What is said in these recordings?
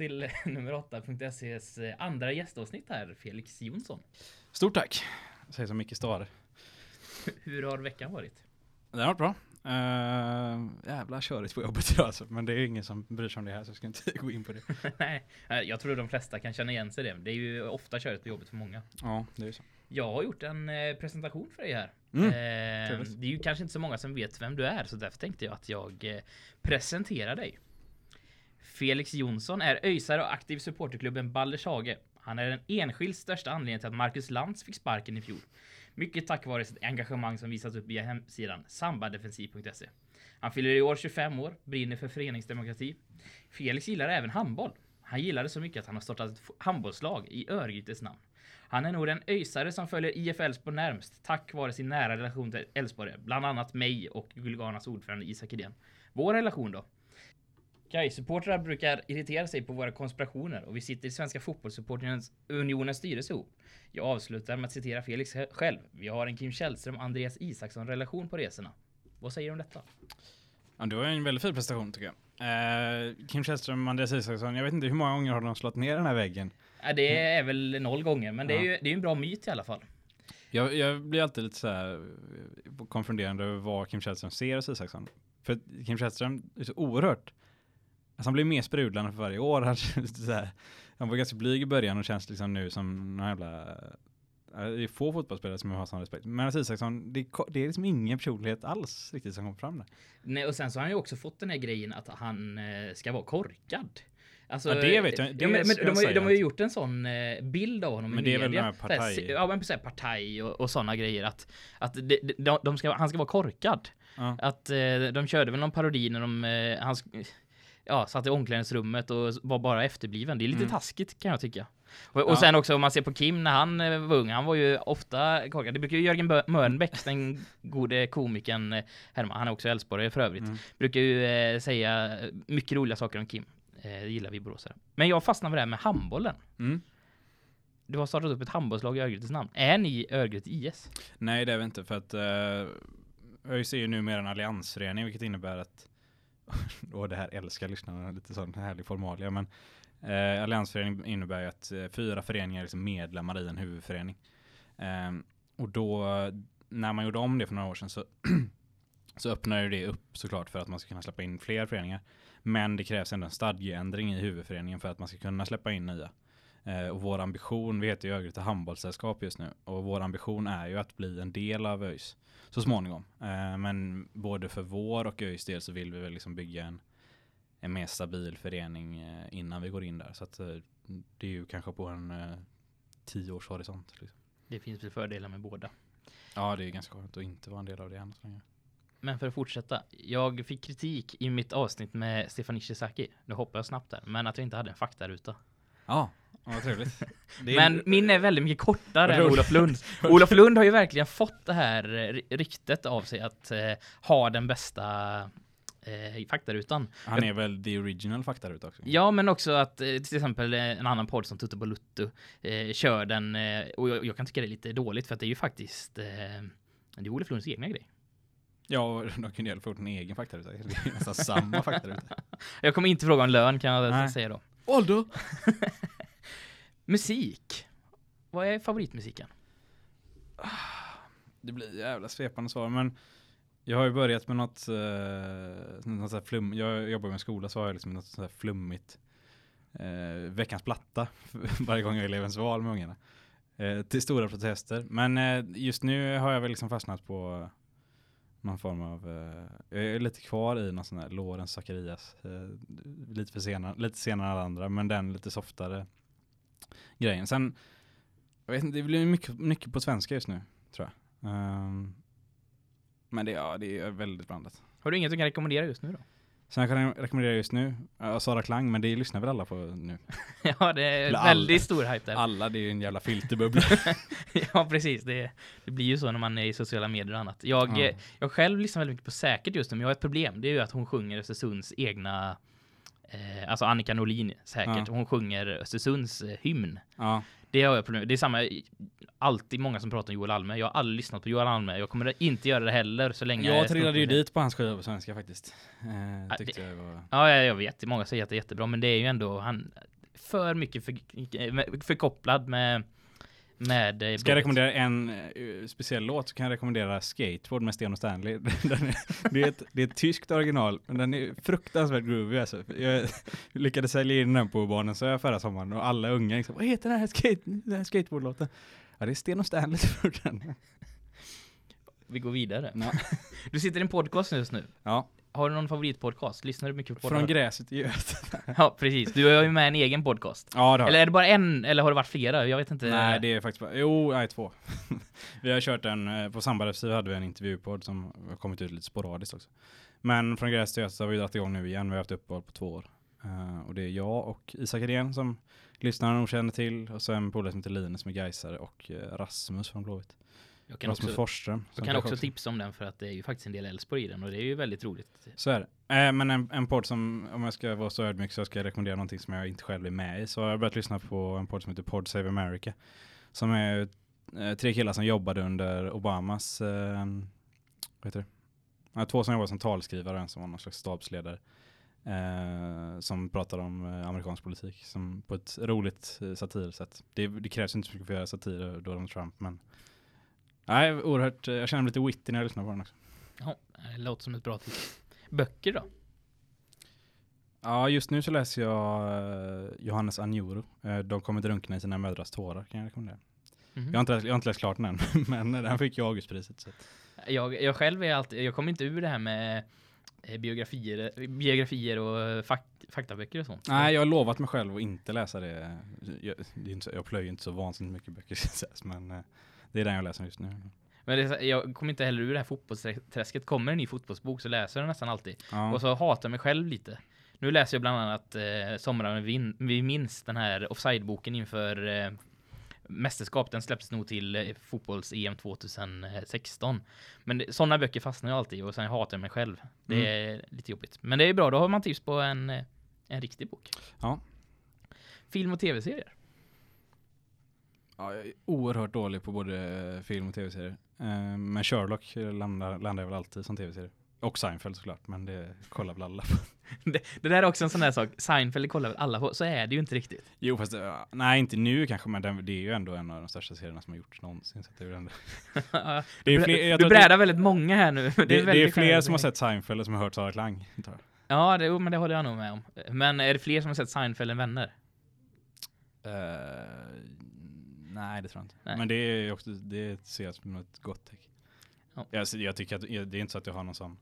till nummer 8.ses eh, andra gästavsnitt här, Felix Jonsson. Stort tack, säger som Micke Stare. Hur har veckan varit? Det har varit bra. Uh, jävla körigt på jobbet idag alltså. Men det är ju ingen som bryr sig om det här så jag ska inte gå in på det. Nej, eh, jag tror de flesta kan känna igen sig det. Det är ju ofta körigt på jobbet för många. Ja, det är ju så. Jag har gjort en presentation för dig här. Mm, eh, det är ju kanske inte så många som vet vem du är så därför tänkte jag att jag presenterar dig. Felix Jonsson är öjsare och aktiv i supporterklubben Baldershage. Han är den enskilt största anledningen till att Marcus Lantz fick sparken i fjol. Mycket tack vare sitt engagemang som visats upp via hemsidan sambadefensiv.se. Han fyller i år 25 år, brinner för föreningsdemokrati. Felix gillar även handboll. Han gillar det så mycket att han har startat ett handbollslag i Örgrytes namn. Han är nog den öjsare som följer IF Elfsborg närmst tack vare sin nära relation till Elfsborg, bland annat mig och Gulganas ordförande Isak Edén. Vår relation då? Gais-supportrar brukar irritera sig på våra konspirationer och vi sitter i Svenska Fotbollssupporternas Unionens styrelse ihop. Jag avslutar med att citera Felix själv. Vi har en Kim Källström Andreas Isaksson relation på resorna. Vad säger du om detta? Ja, det var en väldigt fin prestation tycker jag. Eh, Kim Källström Andreas Isaksson, jag vet inte hur många gånger har de slått ner den här väggen? Ja, det är väl noll gånger, men det är ju det är en bra myt i alla fall. Jag, jag blir alltid lite så här eh, konfunderande över vad Kim Källström ser hos Isaksson. För Kim Källström är så oerhört Alltså han blir mer sprudlande för varje år. Han, så här, han var ganska blyg i början och känns liksom nu som någon jävla... Det är få fotbollsspelare som har sån respekt. Men Isaksson, det, det är liksom ingen personlighet alls riktigt som kommer fram där. Nej, och sen så har han ju också fått den här grejen att han eh, ska vara korkad. Alltså, ja, det vet jag. Det ja, men, men de, har, de har ju gjort en sån eh, bild av honom men i media. Men det är väl partaj? Ja, men partaj och, och sådana grejer. Att, att de, de, de ska, han ska vara korkad. Ja. Att eh, de körde väl någon parodi när de... Han, ja, satt i omklädningsrummet och var bara efterbliven. Det är lite mm. taskigt kan jag tycka. Och, och ja. sen också om man ser på Kim när han eh, var ung, han var ju ofta korkad. Det brukar ju Jörgen Mörnbäck, den gode komikern eh, Herman, han är också Älvsborgare för övrigt, mm. brukar ju eh, säga mycket roliga saker om Kim. Eh, det gillar vi boråsare. Men jag fastnar med det här med handbollen. Mm. Du har startat upp ett handbollslag i Örgrytes namn. Är ni Örgryte IS? Nej, det är vi inte för att uh, ÖIS är ju numera en alliansförening, vilket innebär att och det här älskar lyssnarna, lite sån härlig formalia, men eh, alliansförening innebär ju att eh, fyra föreningar är liksom medlemmar i en huvudförening. Eh, och då, när man gjorde om det för några år sedan så, så öppnade det upp såklart för att man ska kunna släppa in fler föreningar. Men det krävs ändå en stadgeändring i huvudföreningen för att man ska kunna släppa in nya. Eh, och vår ambition, vi heter ju Örgryte handbollssällskap just nu, och vår ambition är ju att bli en del av ÖIS så småningom. Eh, men både för vår och ÖIS del så vill vi väl liksom bygga en, en mer stabil förening eh, innan vi går in där. Så att, det är ju kanske på en eh, tio års horisont. Liksom. Det finns väl fördelar med båda. Ja, det är ganska skönt att inte vara en del av det än så länge. Men för att fortsätta. Jag fick kritik i mitt avsnitt med Stefan Ishizaki. Nu hoppar jag snabbt där. Men att jag inte hade en faktaruta. Ja, vad trevligt. Men min är väldigt mycket kortare än Olof Lund. Olof Lund har ju verkligen fått det här eh, ryktet av sig att eh, ha den bästa eh, faktarutan. Han är väl the original faktaruta också? Ja, men också att eh, till exempel eh, en annan podd som Tutte Bolutto eh, kör den eh, och jag, jag, kan tycka det är lite dåligt för att det är ju faktiskt eh, det är Olof Lunds egna grej. Ja, de kunde ju få en egen faktaruta. Det är nästan samma faktaruta. Jag kommer inte fråga om lön kan jag Nej. säga då. Ålder! Musik. Vad är favoritmusiken? Ah, det blir jävla svepande svar, men jag har ju börjat med något, eh, något så flum. Jag jobbar med skola så har jag liksom något så flummigt Eh, veckans platta varje gång jag är elevens val med ungarna. Eh, till stora protester. Men eh, just nu har jag väl liksom fastnat på någon form av, eh, jag är lite kvar i någon sån här Lorenz Zacharias, eh, lite för senare, lite senare än alla andra, men den lite softare grejen. Sen, jag vet inte, det blir mycket, mycket på svenska just nu, tror jag. Um, men det, ja, det är väldigt blandat. Har du inget du kan rekommendera just nu då? Sen kan jag rekommendera just nu, uh, Sara Klang, men det lyssnar väl alla på nu? ja, det är Eller väldigt alla, stor hype där. Alla, det är ju en jävla filterbubbla. ja, precis. Det, det, blir ju så när man är i sociala medier och annat. Jag, ja. jag själv lyssnar väldigt mycket på Säkert just nu, men jag har ett problem. Det är ju att hon sjunger Östersunds egna eh, alltså Annika Norlin säkert, ja. hon sjunger Östersunds eh, hymn. Ja. Det har jag problem Det är samma, alltid många som pratar om Joel Alme. Jag har aldrig lyssnat på Joel Alme. Jag kommer inte göra det heller så länge Jag trillade ju dit på hans skiva på svenska faktiskt. Eh, tyckte det- jag var... Ja, ja, jag vet. Många säger att det är jättebra, men det är ju ändå han för mycket för, med- förkopplad med med eh, Ska jag rekommendera en eh, speciell låt så kan jag rekommendera Skateboard med Sten och Stanley. Är, det, är ett, det är ett tyskt original, men den är fruktansvärt groovy alltså. Jag lyckades sälja in den på barnen så jag förra sommaren och alla unga liksom, vad heter den här, skate, den här skateboardlåten? Ja det är Sten och Stanley den. Vi går vidare. Ja. Du sitter i en podcast just nu. ja, Har du någon favoritpodcast? Lyssnar du mycket på från poddar? gräset i Göt. Ja, precis. Du har ju med en egen podcast. Ja det har Eller är det bara en, eller har det varit flera? Jag vet inte. Nej det är faktiskt bara, jo, nej två. vi har kört en, eh, på Samba FC hade vi en intervjupodd som har kommit ut lite sporadiskt också. Men från gräs till Göt så har vi dragit igång nu igen, vi har haft uppehåll på två år. Eh, och det är jag och Isak Hedén som lyssnarna nog känner till. Och så en polare som heter Linus som är Gaisare och eh, Rasmus från Blåvitt. Jag kan Rasmus också, Forsström. jag kan också tipsa om den för att det är ju faktiskt en del Elfsborg i den och det är ju väldigt roligt. Så är det. Eh, men en, en podd som, om jag ska vara så ödmjuk så ska jag rekommendera någonting som jag inte själv är med i. Så jag har börjat lyssna på en podd som heter Pod Save America. Som är eh, tre killar som jobbade under Obamas, eh, vad heter det? Ja, två som jobbade som talskrivare och en som var någon slags stabsledare. Eh, som pratar om eh, amerikansk politik som på ett roligt eh, satirsätt. Det, det krävs inte så mycket för att göra satir över Donald Trump men Nej, oerhört. eh, Jag känner mig lite witty när jag lyssnar på den också. Ja, det låter som ett bra tips. Böcker då? Ja, just nu så läser jag eh, Johannes Anjuro. Eh, De kommer drunkna i sina mödrars tårar kan jag rekommendera. Mhm. Jag, har inte, läst- jag har inte läst klart den än, men den fick ju Augustpriset. Så. Jag, jag själv är alltid, jag kommer inte ur det här med biografier, biografier och fak, faktaböcker och sånt. Nej, jag har lovat mig själv att inte läsa det. Jag, det inte, så- jag plöjer inte så vansinnigt mycket böcker, men det är den jag läser just nu. Men det, jag kommer inte heller ur det här fotbollsträsket. Kommer en ny fotbollsbok så läser jag den nästan alltid. Ja. Och så hatar jag mig själv lite. Nu läser jag bland annat eh, Somrarna vi, minns den här offside-boken inför eh, mästerskap. Den släpptes nog till eh, fotbolls-EM 2016. Men sådana böcker fastnar jag alltid i och sen hatar jag mig själv. Det Mm. är lite jobbigt. Men det är bra, då har man tips på en, eh, en riktig bok. Ja. Film och tv-serier. Ja, jag är oerhört dålig på både film och tv-serier. Eh, Men Sherlock landar, landar jag väl alltid som tv-serie. Och Seinfeld såklart, men det kollar väl alla på. Det, det där är också en sån där sak. Seinfeld kollar väl alla på, så är det ju inte riktigt. Jo, fast det, nej, inte nu kanske, men den, det är ju ändå en av de största serierna som har gjorts någonsin. Så det är ändå... Det är du fler- du det- brädar väldigt många här nu. Det, det, är, väldigt fler generöst. som har sett Seinfeld som har hört Sara Klang. Ja, det, men det håller jag nog med om. Men är det fler som har sett Seinfeld än vänner? Eh, nej, det tror jag inte. Nej. Men det är också, det ser jag som ett gott tecken. Ja. Jag, jag tycker att det är inte så att jag har någon sån,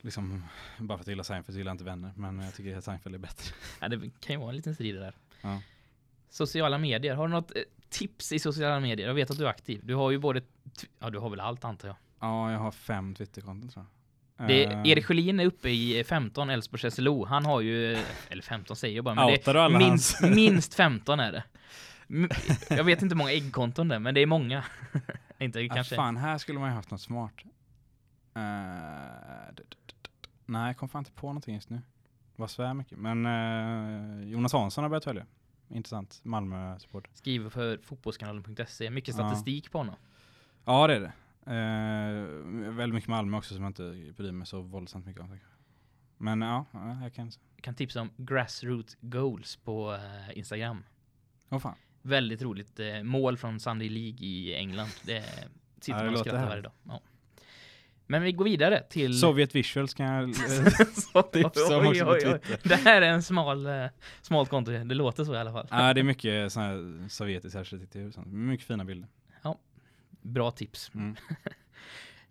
liksom, bara för att jag gillar Seinfeld så gillar jag inte vänner. Men jag tycker att Seinfeld är bättre. Ja, det kan ju vara en liten strid det där. Ja. Sociala medier. Har du något eh, tips i sociala medier? Jag vet att du är aktiv. Du har ju både... Ja, du har väl allt antar jag. Ja, jag har fem Twitterkonton tror jag. Det, Eh, Erik Sjölin är uppe i 15, Elfsborgs SLO. Han har ju... Eller 15 säger jag bara, men det Outar är minst, minst 15 är det. Jag vet inte hur många äggkonton det men det är många. inte ah, kanske... fan, här skulle man ju haft något smart. D- nej, jag kom fan inte på någonting just nu. Vad svär mycket. Men eh, Jonas Hansson har börjat följa. Intressant. Malmö-support. Skriver för fotbollskanalen.se. Mycket Ja. statistik på honom. Ja, det är det. Eh, väldigt mycket Malmö också som jag inte bryr mig så våldsamt mycket om. Men ja, ja, jag kan. Jag kan tipsa om Grassroot Goals på Instagram. Åh fan. Väldigt roligt. Eh, mål från Sunday League i England. Det sitter Ja, man och skrattar varje dag. Ja. Men vi går vidare till... Sovjet Visuals kan jag... Tipsa om också på Twitter. Det här är en smal, eh, smalt konto. Det låter så i alla fall. Ja, det är mycket sån här sovjetisk arkitektur. Mycket fina bilder. Bra tips. Mm.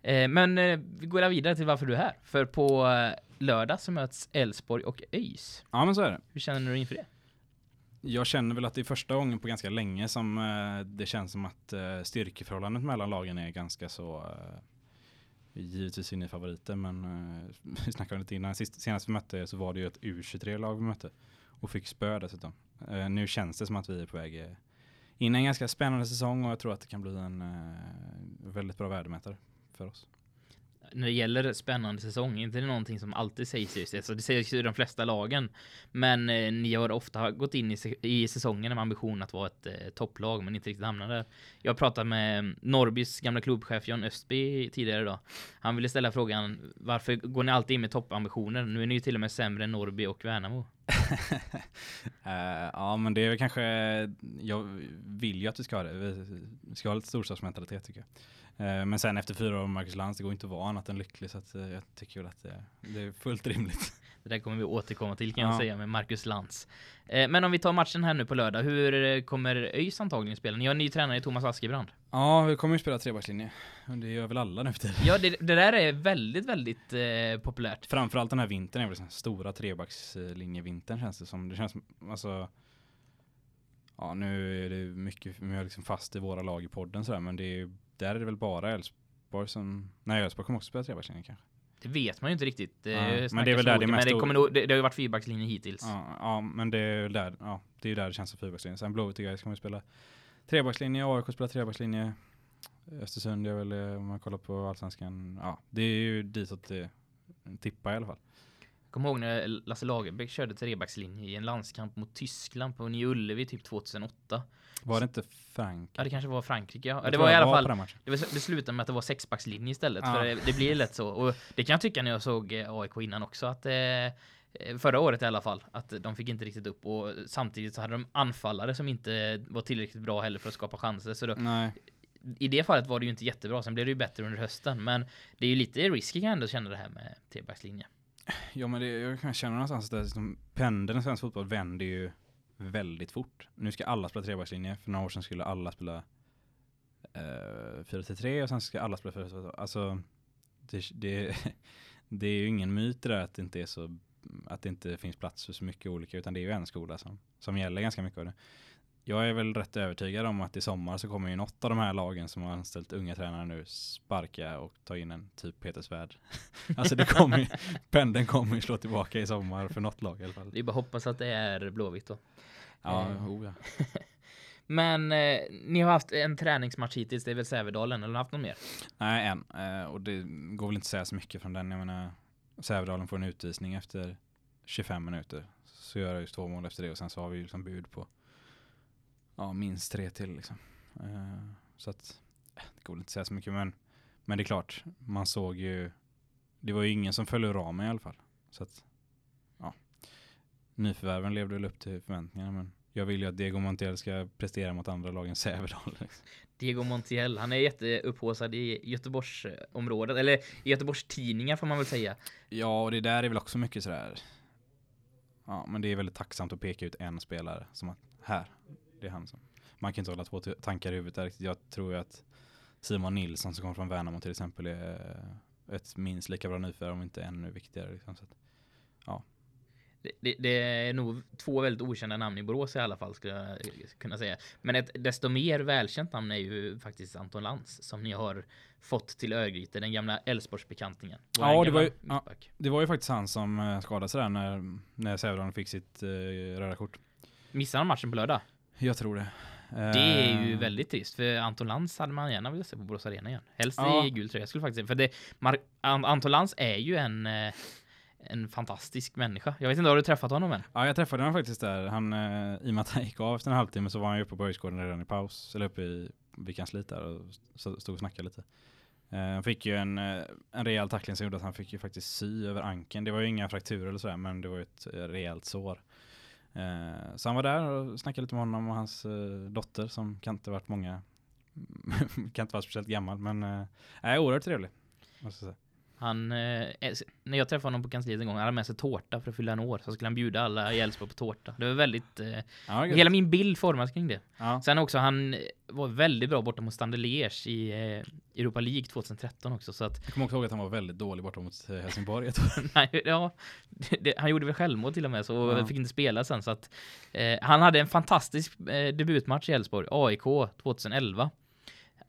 Eh, men eh, vi går vidare till varför du är här. För på eh, lördag så möts Elfsborg och ÖIS. Ja, men så är det. Hur känner du inför det? Jag känner väl att det är första gången på ganska länge som eh, det känns som att eh, styrkeförhållandet mellan lagen är ganska så eh, givetvis inne i favoriter men vi snackade om det innan. Sist, senast vi mötte så var det ju ett U23-lag vi mötte och fick spö dessutom. Nu känns det som att vi är på väg in i en ganska spännande säsong och jag tror att det kan bli en väldigt bra värdemätare för oss när det gäller spännande säsong, inte det någonting som alltid sägs just alltså det sägs ju i de flesta lagen. Men eh, ni har ofta gått in i, i säsongen med ambition att vara ett eh, topplag men inte riktigt hamnade. där. Jag pratade med mm, Norrbys gamla klubbchef John Östby tidigare idag. Han ville ställa frågan varför går ni alltid in med toppambitioner? Nu är ni ju till och med sämre än Norrby och Värnamo. uh, ja, men det är väl kanske, jag vill ju att vi ska ha det. Vi ska ha lite storstadsmentalitet tycker jag. Eh, men sen efter fyra år med Marcus Lantz, det går inte att vara annat än lycklig så att eh, jag tycker väl att det, det, är fullt rimligt. Det där kommer vi återkomma till kan ja. jag säga med Marcus Lantz. Eh, men om vi tar matchen här nu på lördag, hur kommer ÖIS antagligen spela? Ni har en ny tränare i Thomas Askebrand. Ja, vi kommer ju spela trebackslinje. Det gör väl alla nu för Ja, det, det, där är väldigt, väldigt eh, populärt. Framförallt den här vintern är väl den stora trebackslinjevintern känns det som. Det känns alltså Ja, nu är det mycket, vi är liksom fast i våra lag i podden sådär, men det är där är det väl bara Elfsborg som... Nej, Elfsborg kommer också spela trebackslinje kanske. Det vet man ju inte riktigt. Ja, men det är väl där det mest... Men det, kommer nog, det, det har ju varit fyrbackslinje hittills. Ja, ja, men det är där, ja, det är där det känns som fyrbackslinje. Sen Blåvitt och Gais kommer spela trebackslinje, AIK spelar trebackslinje. Östersund är väl, eh, om man kollar på allsvenskan, ja, det är ju ditåt det tippar i alla fall. Kom ihåg när Lasse Lagerbäck körde trebackslinje i en landskamp mot Tyskland på Ny Ullevi typ 2008. Var det inte Frankrike? Ja, det kanske var Frankrike. Ja. Det var i alla fall det, det slutade med att det var sexbackslinje istället ja. för det, det, blir lätt så och det kan jag tycka när jag såg eh, AIK innan också att eh, eh, förra året i alla fall att de fick inte riktigt upp och samtidigt så hade de anfallare som inte var tillräckligt bra heller för att skapa chanser så då, Nej. I det fallet var det ju inte jättebra. Sen blev det ju bättre under hösten, men det är ju lite risky kan jag ändå känna det här med trebackslinje. Ja, men det, jag kan känna någonstans att liksom, pendeln i svensk fotboll vänder ju väldigt fort. Nu ska alla spela trebackslinje. För några år sedan skulle alla spela eh, 4-3 och sen ska alla spela 4-3. Alltså, det, det, det är ju ingen myt där att det inte är så att det inte finns plats för så mycket olika utan det är ju en skola som, som gäller ganska mycket av det jag är väl rätt övertygad om att i sommar så kommer ju något av de här lagen som har anställt unga tränare nu sparka och ta in en typ Peter Svärd. alltså det kommer ju, pendeln kommer ju slå tillbaka i sommar för något lag i alla fall. Är bara hoppas att det är Blåvitt då. Ja, eh. oh ja. Men eh, ni har haft en träningsmatch hittills, det är väl Sävedalen, eller har haft någon mer? Nej, en. Eh, och det går väl inte att säga så mycket från den. Jag menar, Sävedalen får en utvisning efter 25 minuter. Så gör jag just två mål efter det och sen så har vi ju som bud på ja, minst tre till liksom. Uh, så att det går inte att säga så mycket men, men det är klart, man såg ju det var ju ingen som följde ramen i alla fall. Så att ja. Nyförvärven levde väl upp till förväntningarna men jag vill ju att Diego Montiel ska prestera mot andra lagen Sävedal. Liksom. Diego Montiel, han är jätteupphåsad i Göteborgsområdet, eller i Göteborgs tidningar får man väl säga. Ja, och det där är väl också mycket sådär. Ja, men det är väldigt tacksamt att peka ut en spelare som att här, det är han som. Man kan inte hålla två tankar i huvudet. Jag tror att Simon Nilsson som kommer från Värnamo till exempel är ett minst lika bra nyförvärv om inte ännu viktigare. Liksom. Så att, ja. Det, det, är nog två väldigt okända namn i Borås i alla fall skulle jag kunna säga. Men ett desto mer välkänt namn är ju faktiskt Anton Lantz som ni har fått till Örgryte, den gamla Älvsborgsbekantingen. Ja, det var, ju, ja, det var ju faktiskt han som eh, skadade sig där när, när Sävedalen fick sitt uh, röda kort. Missade han matchen på lördag? Jag tror det. Det är ju eh. väldigt trist för Anton Lantz hade man gärna velat se på Borås Arena igen. Helst ja. i gul tröja skulle faktiskt för det Anton Lantz är ju en eh, en fantastisk människa. Jag vet inte, har du träffat honom än? Ja, jag träffade honom faktiskt där. Han, eh, I och med att han gick av efter en halvtimme så var han ju uppe på höjdsgården redan i paus. Eller uppe i, vid kansliet där och stod och snackade lite. Han fick ju en, en rejäl tackling som gjorde att han fick ju faktiskt sy över anken. Det var ju inga frakturer eller sådär, men det var ju ett rejält sår. Eh, så han var där och snackade lite med honom och hans eh, dotter som kan inte varit många, kan inte vara speciellt gammal men eh, är oerhört trevlig. Måste jag säga. Han, eh, när jag träffade honom på kansliet en gång, han hade med sig tårta för att fylla en år. Så skulle han bjuda alla i Älvsborg på tårta. Det var väldigt... Eh, ja, hela min bild formas kring det. Ja. Sen också, han var väldigt bra borta mot Standeliers i eh, Europa League 2013 också. Så att, jag kommer också ihåg att han var väldigt dålig borta mot eh, Helsingborg. Nej, ja, det, han gjorde väl självmål till och med, så ja. fick inte spela sen. Så att, eh, han hade en fantastisk eh, debutmatch i Älvsborg, AIK 2011.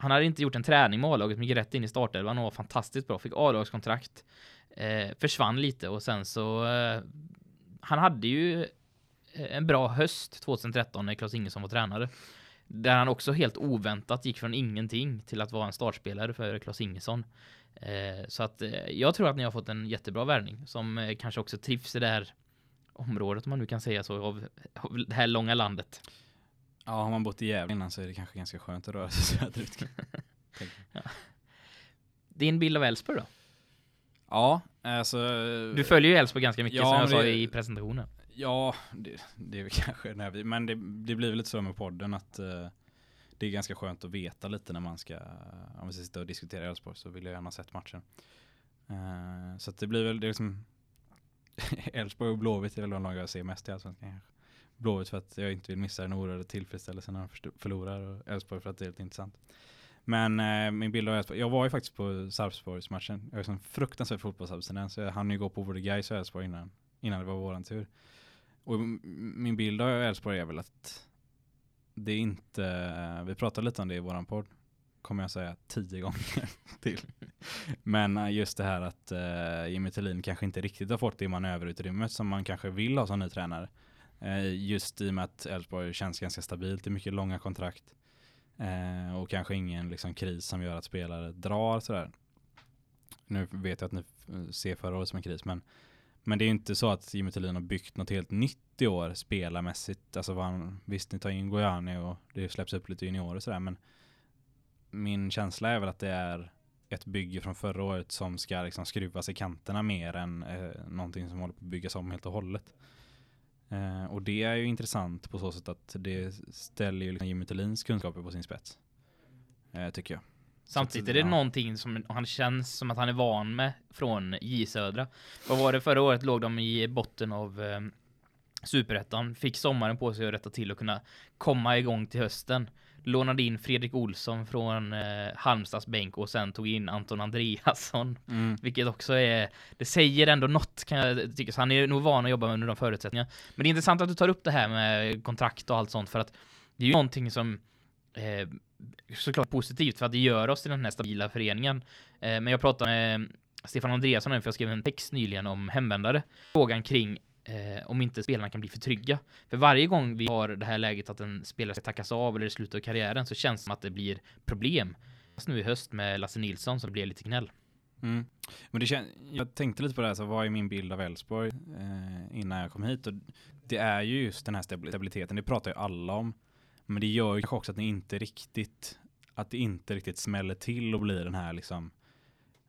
Han hade inte gjort en träning med A-laget, men gick rätt in i startelvan och var fantastiskt bra. Fick A-lagskontrakt. Eh, försvann lite och sen så... Eh, han hade ju eh, en bra höst 2013 när Claes Ingesson var tränare. Där han också helt oväntat gick från ingenting till att vara en startspelare för Claes Ingesson. Eh, så att eh, jag tror att ni har fått en jättebra värvning som eh, kanske också trivs i det här området om man nu kan säga så av, av det här långa landet. Ja, har man bott i Gävle innan så är det kanske ganska skönt att röra sig söderut. Din bild av Elfsborg då? Ja, alltså... Du följer ju Elfsborg ganska mycket Ja, som jag men sa det- i presentationen. Ja, det, det är väl kanske när vi, men det, det blir väl lite så med podden att eh, det är ganska skönt att veta lite när man ska, om vi ska sitta och diskutera Elfsborg så vill jag gärna ha sett matchen. Eh, så det blir väl, det är liksom Elfsborg och Blåvitt är väl de lag jag ser mest i Allsvenskan kanske. Blåvitt för att jag inte vill missa den oerhörda tillfredsställelsen när de förlorar och Elfsborg för att det är lite intressant. Men eh, min bild av Elfsborg, jag var ju faktiskt på Sarpsborgsmatchen. Jag är sån liksom fruktansvärd fotbollsabstinens. så Jag hann ju gå på både Gais och Elfsborg innan, innan det var våran tur. Och min bild av Elfsborg är väl att det är inte, eh, vi pratade lite om det i våran podd, kommer jag säga tio gånger till. Men eh, just det här att eh, Jimmy Tillin kanske inte riktigt har fått det manöverutrymmet som man kanske vill ha som ny tränare. Eh, just i och med att Elfsborg känns ganska stabilt, det är mycket långa kontrakt. Eh, och kanske ingen liksom, kris som gör att spelare drar sådär. Nu vet jag att ni eh, ser förra året som en kris, men men det är inte så att Jimmy Tillin har byggt något helt nytt i år spelarmässigt. Alltså vad han, visst ni tar in Gojani och det släpps upp lite juniorer och sådär men min känsla är väl att det är ett bygge från förra året som ska liksom skruvas i kanterna mer än eh, någonting som håller på att byggas om helt och hållet. Eh, och det är ju intressant på så sätt att det ställer ju liksom Jimmy Tillins kunskaper på sin spets. Eh, tycker jag. Samtidigt Så är det ja. någonting som han känns som att han är van med från J Södra. Vad var det förra året låg de i botten av eh, Superettan, fick sommaren på sig att rätta till och kunna komma igång till hösten. Lånade in Fredrik Olsson från eh, Halmstads bänk och sen tog in Anton Andreasson. Mm. Vilket också är, det säger ändå något kan jag tycka. Så han är nog van att jobba under de förutsättningarna. Men det är intressant att du tar upp det här med kontrakt och allt sånt för att det är ju någonting som eh, såklart positivt för att det gör oss till den här stabila föreningen. Eh, men jag pratade med Stefan Andreasson för jag skrev en text nyligen om hemvändare. Frågan kring eh, om inte spelarna kan bli för trygga. För varje gång vi har det här läget att en spelare ska tackas av eller i slutet av karriären så känns det som att det blir problem. Fast nu i höst med Lasse Nilsson så det blir lite gnäll. Mm. Men det kän- jag tänkte lite på det här, så vad är min bild av Elfsborg eh, innan jag kom hit? Och det är ju just den här stabiliteten, det pratar ju alla om. Men det gör ju också att det inte riktigt, att det inte riktigt smäller till och blir den här liksom,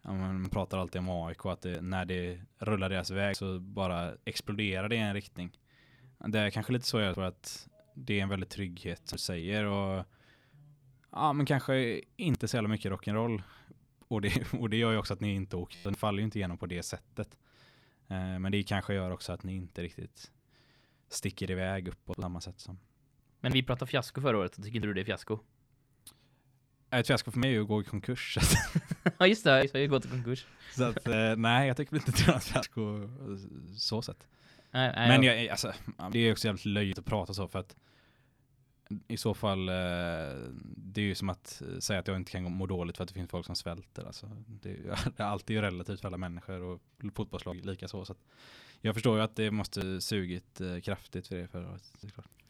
ja, man pratar alltid om AIK, att det, när det rullar deras väg så bara exploderar det i en riktning. Det är kanske lite så jag tror att det är en väldigt trygghet som du säger och ja men kanske inte så jävla mycket rock'n'roll och det, och det gör ju också att ni inte åker. Ni faller ju inte igenom på det sättet. Eh, men det kanske gör också att ni inte riktigt sticker iväg upp på samma sätt som. Men vi pratade fiasko förra året, tycker inte du det är fiasko? Ett fiasko för mig är ju att gå i konkurs. Ja just det, jag har gått i konkurs. så att eh, nej, jag tycker inte är ett fiasko eh, så sett. Nej, nej, Men jag, jag, alltså, det är också jävligt löjligt att prata så för att i så fall, eh, det är ju som att säga att jag inte kan må dåligt för att det finns folk som svälter. Alltså, det, är alltid ju relativt för alla människor och fotbollslag lika så. så jag förstår ju att det måste sugit kraftigt för er förra året.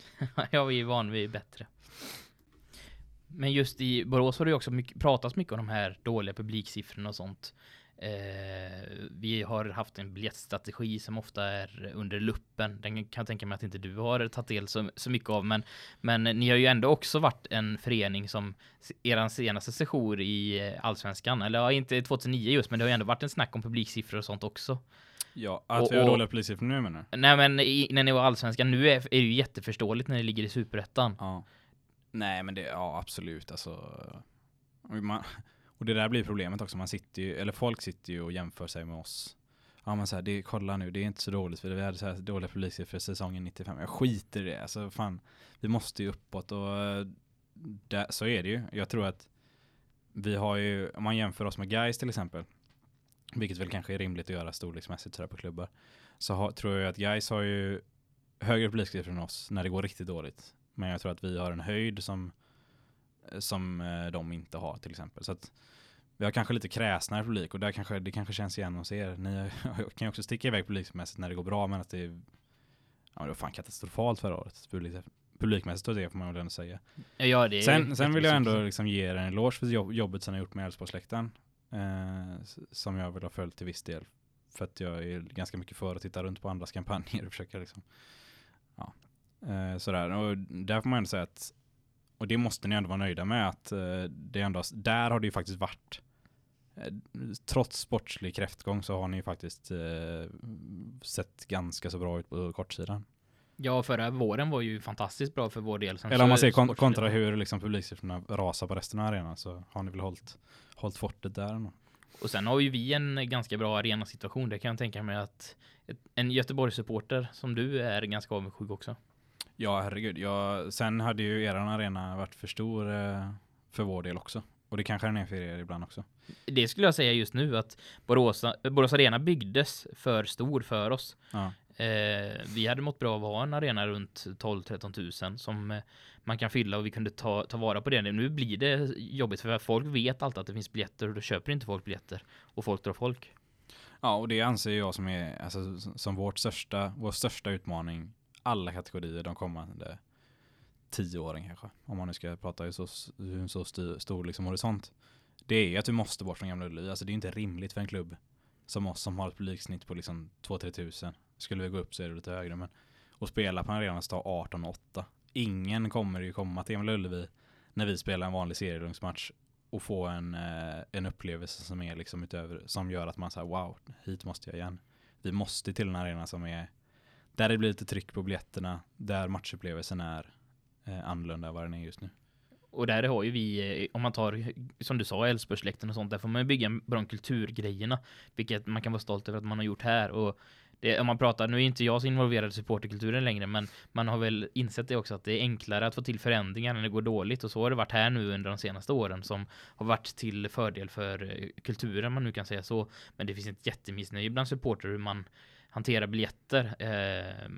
jag var ju van vid bättre. Men just i Borås har det ju också mycket, pratats mycket om de här dåliga publiksiffrorna och sånt. Eh, vi har haft en biljettstrategi som ofta är under luppen. Den kan jag tänka mig att inte du har tagit del så, så mycket av. Men, men ni har ju ändå också varit en förening som eran senaste session i Allsvenskan, eller ja, inte 2009 just, men det har ju ändå varit en snack om publiksiffror och sånt också. Ja, att Och- vi har dåliga publiksiffror nu menar du? Nej men i, när ni var Allsvenskan, nu är, är det ju jätteförståeligt när ni ligger i Superettan. Ja. Nej men det, ja absolut alltså. Och Man, och det där blir problemet också, man sitter ju, eller folk sitter ju och jämför sig med oss. Ja men så här, det, kolla nu, det är inte så dåligt för vi hade så här dåliga publiksiffror säsongen 95. Jag skiter i det, alltså fan. Vi måste ju uppåt och eh, där, så är det ju. Jag tror att vi har ju, om man jämför oss med guys till exempel, vilket väl kanske är rimligt att göra storleksmässigt sådär på klubbar, så ha, tror jag att guys har ju högre publiksiffror än oss när det går riktigt dåligt. Men jag tror att vi har en höjd som, som eh, de inte har till exempel. Så att vi har kanske lite kräsnare publik och där kanske, det kanske känns igen hos er. Ni kan ju också sticka iväg publikmässigt när det går bra men att det är, ja, det var fan katastrofalt förra året. Publik, publikmässigt och det får man väl ändå säga. Ja, det Sen, sen vill jag ändå liksom ge er en eloge för jobb, jobbet som ni har gjort med Älvsborgsläktaren. Eh, som jag vill ha följt till viss del. För att jag är ganska mycket för att titta runt på andras kampanjer och försöka liksom, ja, eh, sådär. Och där får man ändå säga att, och det måste ni ändå vara nöjda med att eh, det ändå, där har det ju faktiskt varit eh, Trots sportslig kräftgång så har ni ju faktiskt eh, sett ganska så bra ut på kortsidan. Ja, förra våren var ju fantastiskt bra för vår del. Eller om man ser kon- kontra hur liksom publiksiffrorna rasar på resten av arenan så har ni väl hållit, hållit fortet där ändå. Och sen har ju vi en ganska bra arenasituation. Det kan jag tänka mig att en Göteborgssupporter som du är ganska avundsjuk också. Ja, herregud. Ja, sen hade ju eran arena varit för stor eh, för vår del också. Och det kanske den är för er ibland också. Det skulle jag säga just nu att Boråsa, Borås Arena byggdes för stor för oss. Ja. Eh, vi hade mått bra av att ha en arena runt 12-13 tusen som eh, man kan fylla och vi kunde ta, ta vara på det. Nu blir det jobbigt för folk vet alltid att det finns biljetter och då köper inte folk biljetter och folk drar folk. ja, och det anser jag som är alltså, som vårt största, vår största utmaning. Alla kategorier de kommande tio åren kanske. Om man nu ska prata i så, en så styr, stor liksom, horisont. Det är att vi måste bort från Gamla Ullevi. Alltså det är ju inte rimligt för en klubb som oss som har ett publiksnitt på liksom 2-3 tusen. Skulle vi gå upp så är det lite högre. Men att spela på en arena som står 18-8. Ingen kommer ju komma till Gamla Ullevi när vi spelar en vanlig serielungsmatch och få en, eh, en upplevelse som är liksom utöver, som gör att man säger wow, hit måste jag igen. Vi måste till en arena som är, där det blir lite tryck på biljetterna, där matchupplevelsen är eh, annorlunda än vad den är just nu. Och där har ju vi, eh, om man tar som du sa, Älvsborgsläkten och sånt, där får man ju bygga på de kulturgrejerna, vilket man kan vara stolt över att man har gjort här. Och det, om man pratar, nu är inte jag så involverad i supporterkulturen längre, men man har väl insett det också att det är enklare att få till förändringar när det går dåligt. Och så har det varit här nu under de senaste åren som har varit till fördel för eh, kulturen, om man nu kan säga så. Men det finns ett jättemissnöje bland supporter hur man hanterar biljetter. Eh,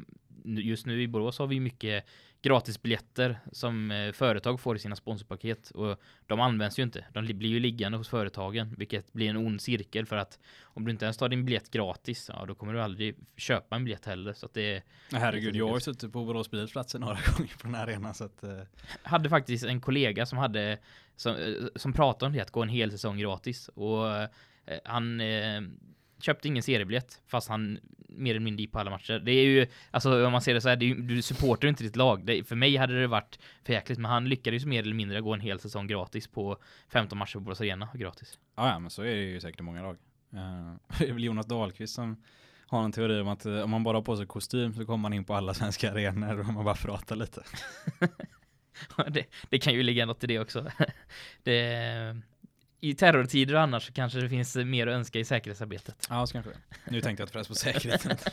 just nu i Borås har vi mycket gratisbiljetter som eh, företag får i sina sponsorpaket och de används ju inte. De li- blir ju liggande hos företagen, vilket blir en ond cirkel för att om du inte ens tar din biljett gratis, ja då kommer du aldrig köpa en biljett heller. Så att det Herregud, jag har ju suttit på Borås bilplatser några gånger på den här arenan så att eh, hade faktiskt en kollega som hade som, eh, som pratade om det att gå en hel säsong gratis och eh, han eh, köpte ingen seriebiljett fast han mer eller mindre gick på alla matcher. Det är ju alltså om man ser det så här, det ju- du supportar inte ditt lag. Det, för mig hade det varit för jäkligt, men han lyckades ju mer eller mindre gå en hel säsong gratis på 15 matcher på Borås Arena gratis. Ja, ja, men så är det ju säkert i många lag. Eh, det är väl Jonas Dahlqvist som har en teori om att eh, om man bara har på sig kostym så kommer man in på alla svenska arenor och man bara pratar lite. det, det kan ju ligga något i det också. det, I terrortider och annars så kanske det finns mer att önska i säkerhetsarbetet. Ja, så kanske det. Nu tänkte jag främst på säkerheten.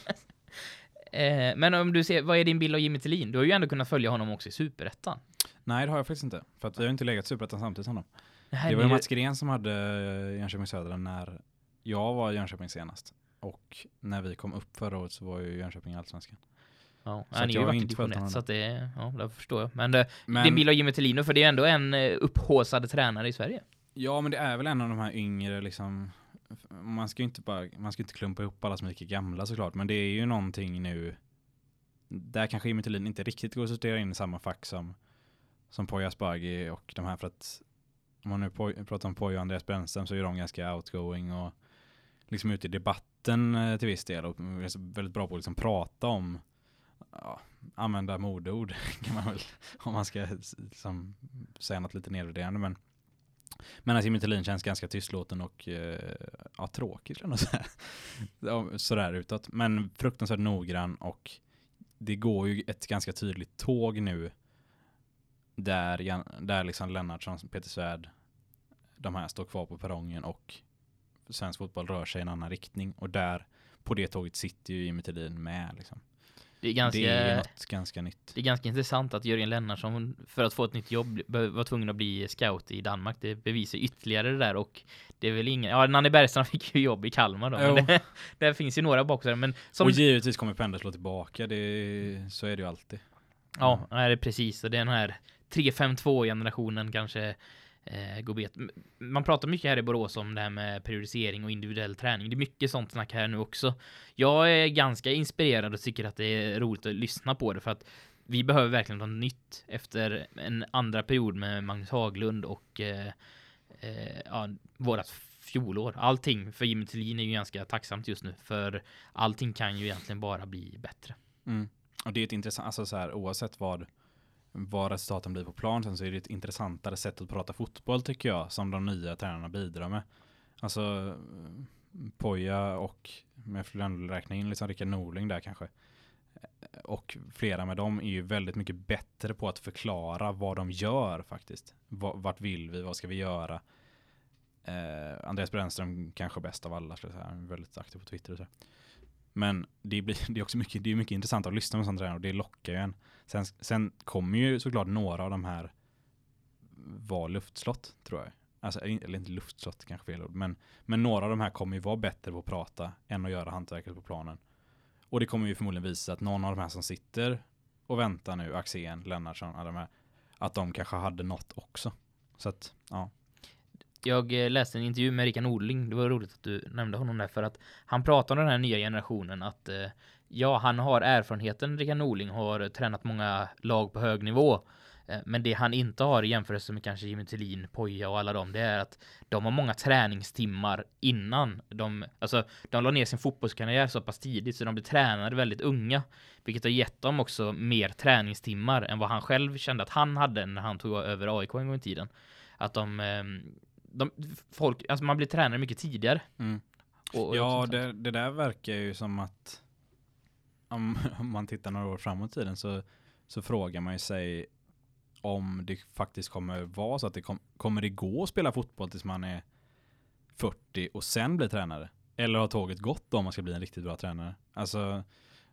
Eh, men om du ser, vad är din bild av Jimmy Tillin? Du har ju ändå kunnat följa honom också i Superettan. Nej, det har jag faktiskt inte. För att vi har inte legat Superettan samtidigt som dem. här Det var ju ju- Mats Gren som hade Jönköping Södra när jag var i Jönköping senast. Och när vi kom upp förra året så var ju Jönköping i Allsvenskan. Ja, så han är ju varit i inte division följt 1, honom. så att det, ja, det förstår jag. Men, eh, Men, din bild av Jimmy Tillin, för det är ändå en eh, upphåsad tränare i Sverige. Ja, men det är väl en av de här yngre liksom. Man ska ju inte bara, man ska inte klumpa ihop alla som är lika gamla såklart. Men det är ju någonting nu. Där kanske Jimmy Tillin inte riktigt går att sortera in i samma fack som, som Poya Asbaghi och de här för att om man nu pratar om Poya och Andreas Brännström så är de ganska outgoing och liksom ute i debatten eh, till viss del och väldigt bra på att liksom prata om ja, använda modeord kan man väl om man ska liksom, säga något lite nedvärderande men men att Jimmy Tillin känns ganska tystlåten och eh, ja, tråkig skulle jag nog säga. Sådär utåt. Men fruktansvärt noggrann och det går ju ett ganska tydligt tåg nu där, där liksom Lennartsson, Peter Svärd, de här står kvar på perrongen och svensk fotboll rör sig i en annan riktning och där på det tåget sitter ju Jimmy Tillin med liksom. Det är ganska, Det är något ganska nytt. det är ganska intressant att Jörgen Lennartsson för att få ett nytt jobb var tvungen att bli scout i Danmark. Det bevisar ytterligare det där och det är väl ingen, ja Nanne Bergstrand fick ju jobb i Kalmar då. Jo. det, där finns ju några bakom men som, Och givetvis kommer Pendel slå tillbaka, det, så är det ju alltid. Ja, det är precis. Och det är den här 3-5-2-generationen kanske eh, går bet. Man pratar mycket här i Borås om det här med periodisering och individuell träning. Det är mycket sånt snack här nu också. Jag är ganska inspirerad och tycker att det är roligt att lyssna på det för att vi behöver verkligen något nytt efter en andra period med Magnus Haglund och eh, eh, ja, vårat fjolår. Allting för Jimmy Tillin är ju ganska tacksamt just nu för allting kan ju egentligen bara bli bättre. Mm. Och det är ett intressant, alltså så här, oavsett vad, vad resultaten blir på plan sen så är det ett intressantare sätt att prata fotboll tycker jag som de nya tränarna bidrar med. Alltså Poja och med jag räkna in liksom Rickard Norling där kanske och flera med dem är ju väldigt mycket bättre på att förklara vad de gör faktiskt. Vart vill vi? Vad ska vi göra? Eh, Andreas Brännström kanske bäst av alla, skulle jag säga. Han är väldigt aktiv på Twitter och så. Men det, blir, det är också mycket, det är mycket intressant att lyssna på sånt tränare och det lockar ju en. Sen, sen kommer ju såklart några av de här vara luftslott, tror jag. Alltså, eller inte luftslott kanske fel ord, men, men några av de här kommer ju vara bättre på att prata än att göra hantverket på planen. Och det kommer ju förmodligen visa att någon av de här som sitter och väntar nu, Axén, Lennartsson, alla de här, att de kanske hade något också. Så att, ja. Jag eh, läste en intervju med Rickard Nordling. Det var roligt att du nämnde honom där för att han pratar om den här nya generationen att eh, ja, han har erfarenheten. Rickard Norling har tränat många lag på hög nivå Eh, men det han inte har i jämförelse med kanske Jimmy Tillin, Poja och alla dem, det är att de har många träningstimmar innan de, alltså de la ner sin fotbollskarriär så pass tidigt så de blev tränade väldigt unga, vilket har gett dem också mer träningstimmar än vad han själv kände att han hade när han tog över AIK en gång i tiden. Att de, ehm, de folk, alltså man blir tränare mycket tidigare. Mm. Och, och ja, det, det, där verkar ju som att om, om man tittar några år framåt i tiden så, så frågar man ju sig om det faktiskt kommer vara så att det kom, kommer det gå att spela fotboll tills man är 40 och sen bli tränare? Eller har tåget gått om man ska bli en riktigt bra tränare? Alltså,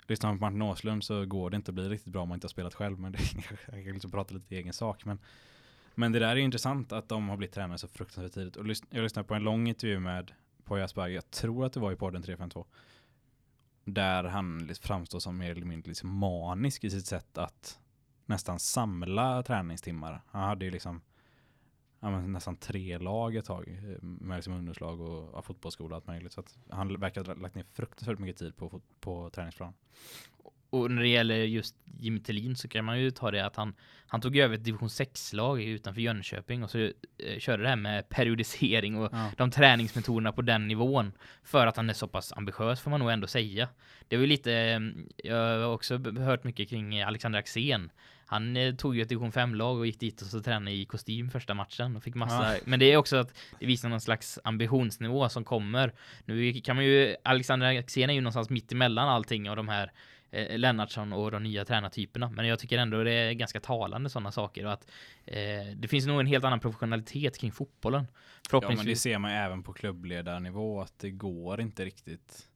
lyssnar man på Martin Åslund så går det inte att bli riktigt bra om man inte har spelat själv. Men det, jag kan liksom prata lite i egen sak. Men, men det där är intressant att de har blivit tränare så fruktansvärt tidigt. Och jag lyssnade på en lång intervju med Poya Asperger. Jag tror att det var i podden 352. Där han framstår som mer eller mindre liksom manisk i sitt sätt att nästan samla träningstimmar. Han hade ju liksom ja, nästan tre lag ett tag eh, med liksom underslag och ja, fotbollsskola och allt möjligt. Så att han verkar ha lagt ner fruktansvärt mycket tid på, på träningsplan. Och när det gäller just Jimmy Tillin så kan man ju ta det att han, han tog över ett division 6-lag utanför Jönköping och så eh, körde det här med periodisering och ja. de träningsmetoderna på den nivån för att han är så pass ambitiös får man nog ändå säga. Det var ju lite, eh, jag har också hört mycket kring Alexander Axén han eh, tog ju ett division 5-lag och gick dit och så tränade i kostym första matchen och fick massa. Ja. Men det är också att det visar någon slags ambitionsnivå som kommer. Nu kan man ju, Alexander Axén är ju någonstans mitt emellan allting och de här eh, Lennartsson och de nya tränartyperna. Men jag tycker ändå det är ganska talande sådana saker och att eh, det finns nog en helt annan professionalitet kring fotbollen. Ja, men det ser man även på klubbledarnivå att det går inte riktigt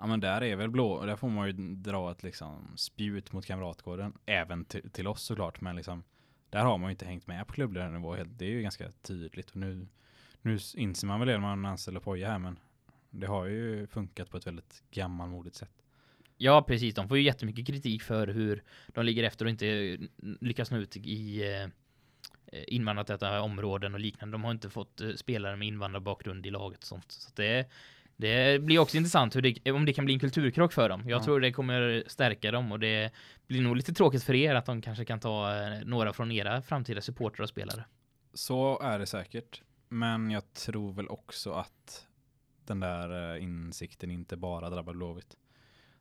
Ja men där är väl blå, där får man ju dra ett liksom spjut mot kamratgården. Även till, till oss såklart, men liksom där har man ju inte hängt med på klubbledarnivå. Det är ju ganska tydligt. Och nu, nu inser man väl det när man anställer Poja här, men det har ju funkat på ett väldigt gammalmodigt sätt. Ja, precis. De får ju jättemycket kritik för hur de ligger efter och inte lyckas nå ut i eh, invandrartäta områden och liknande. De har inte fått eh, spelare med invandrarbakgrund i laget och sånt. Så det det blir också intressant hur det, om det kan bli en kulturkrock för dem. Jag ja. tror det kommer stärka dem och det blir nog lite tråkigt för er att de kanske kan ta eh, några från era framtida supportrar och spelare. Så är det säkert. Men jag tror väl också att den där eh, insikten inte bara drabbar Blåvitt.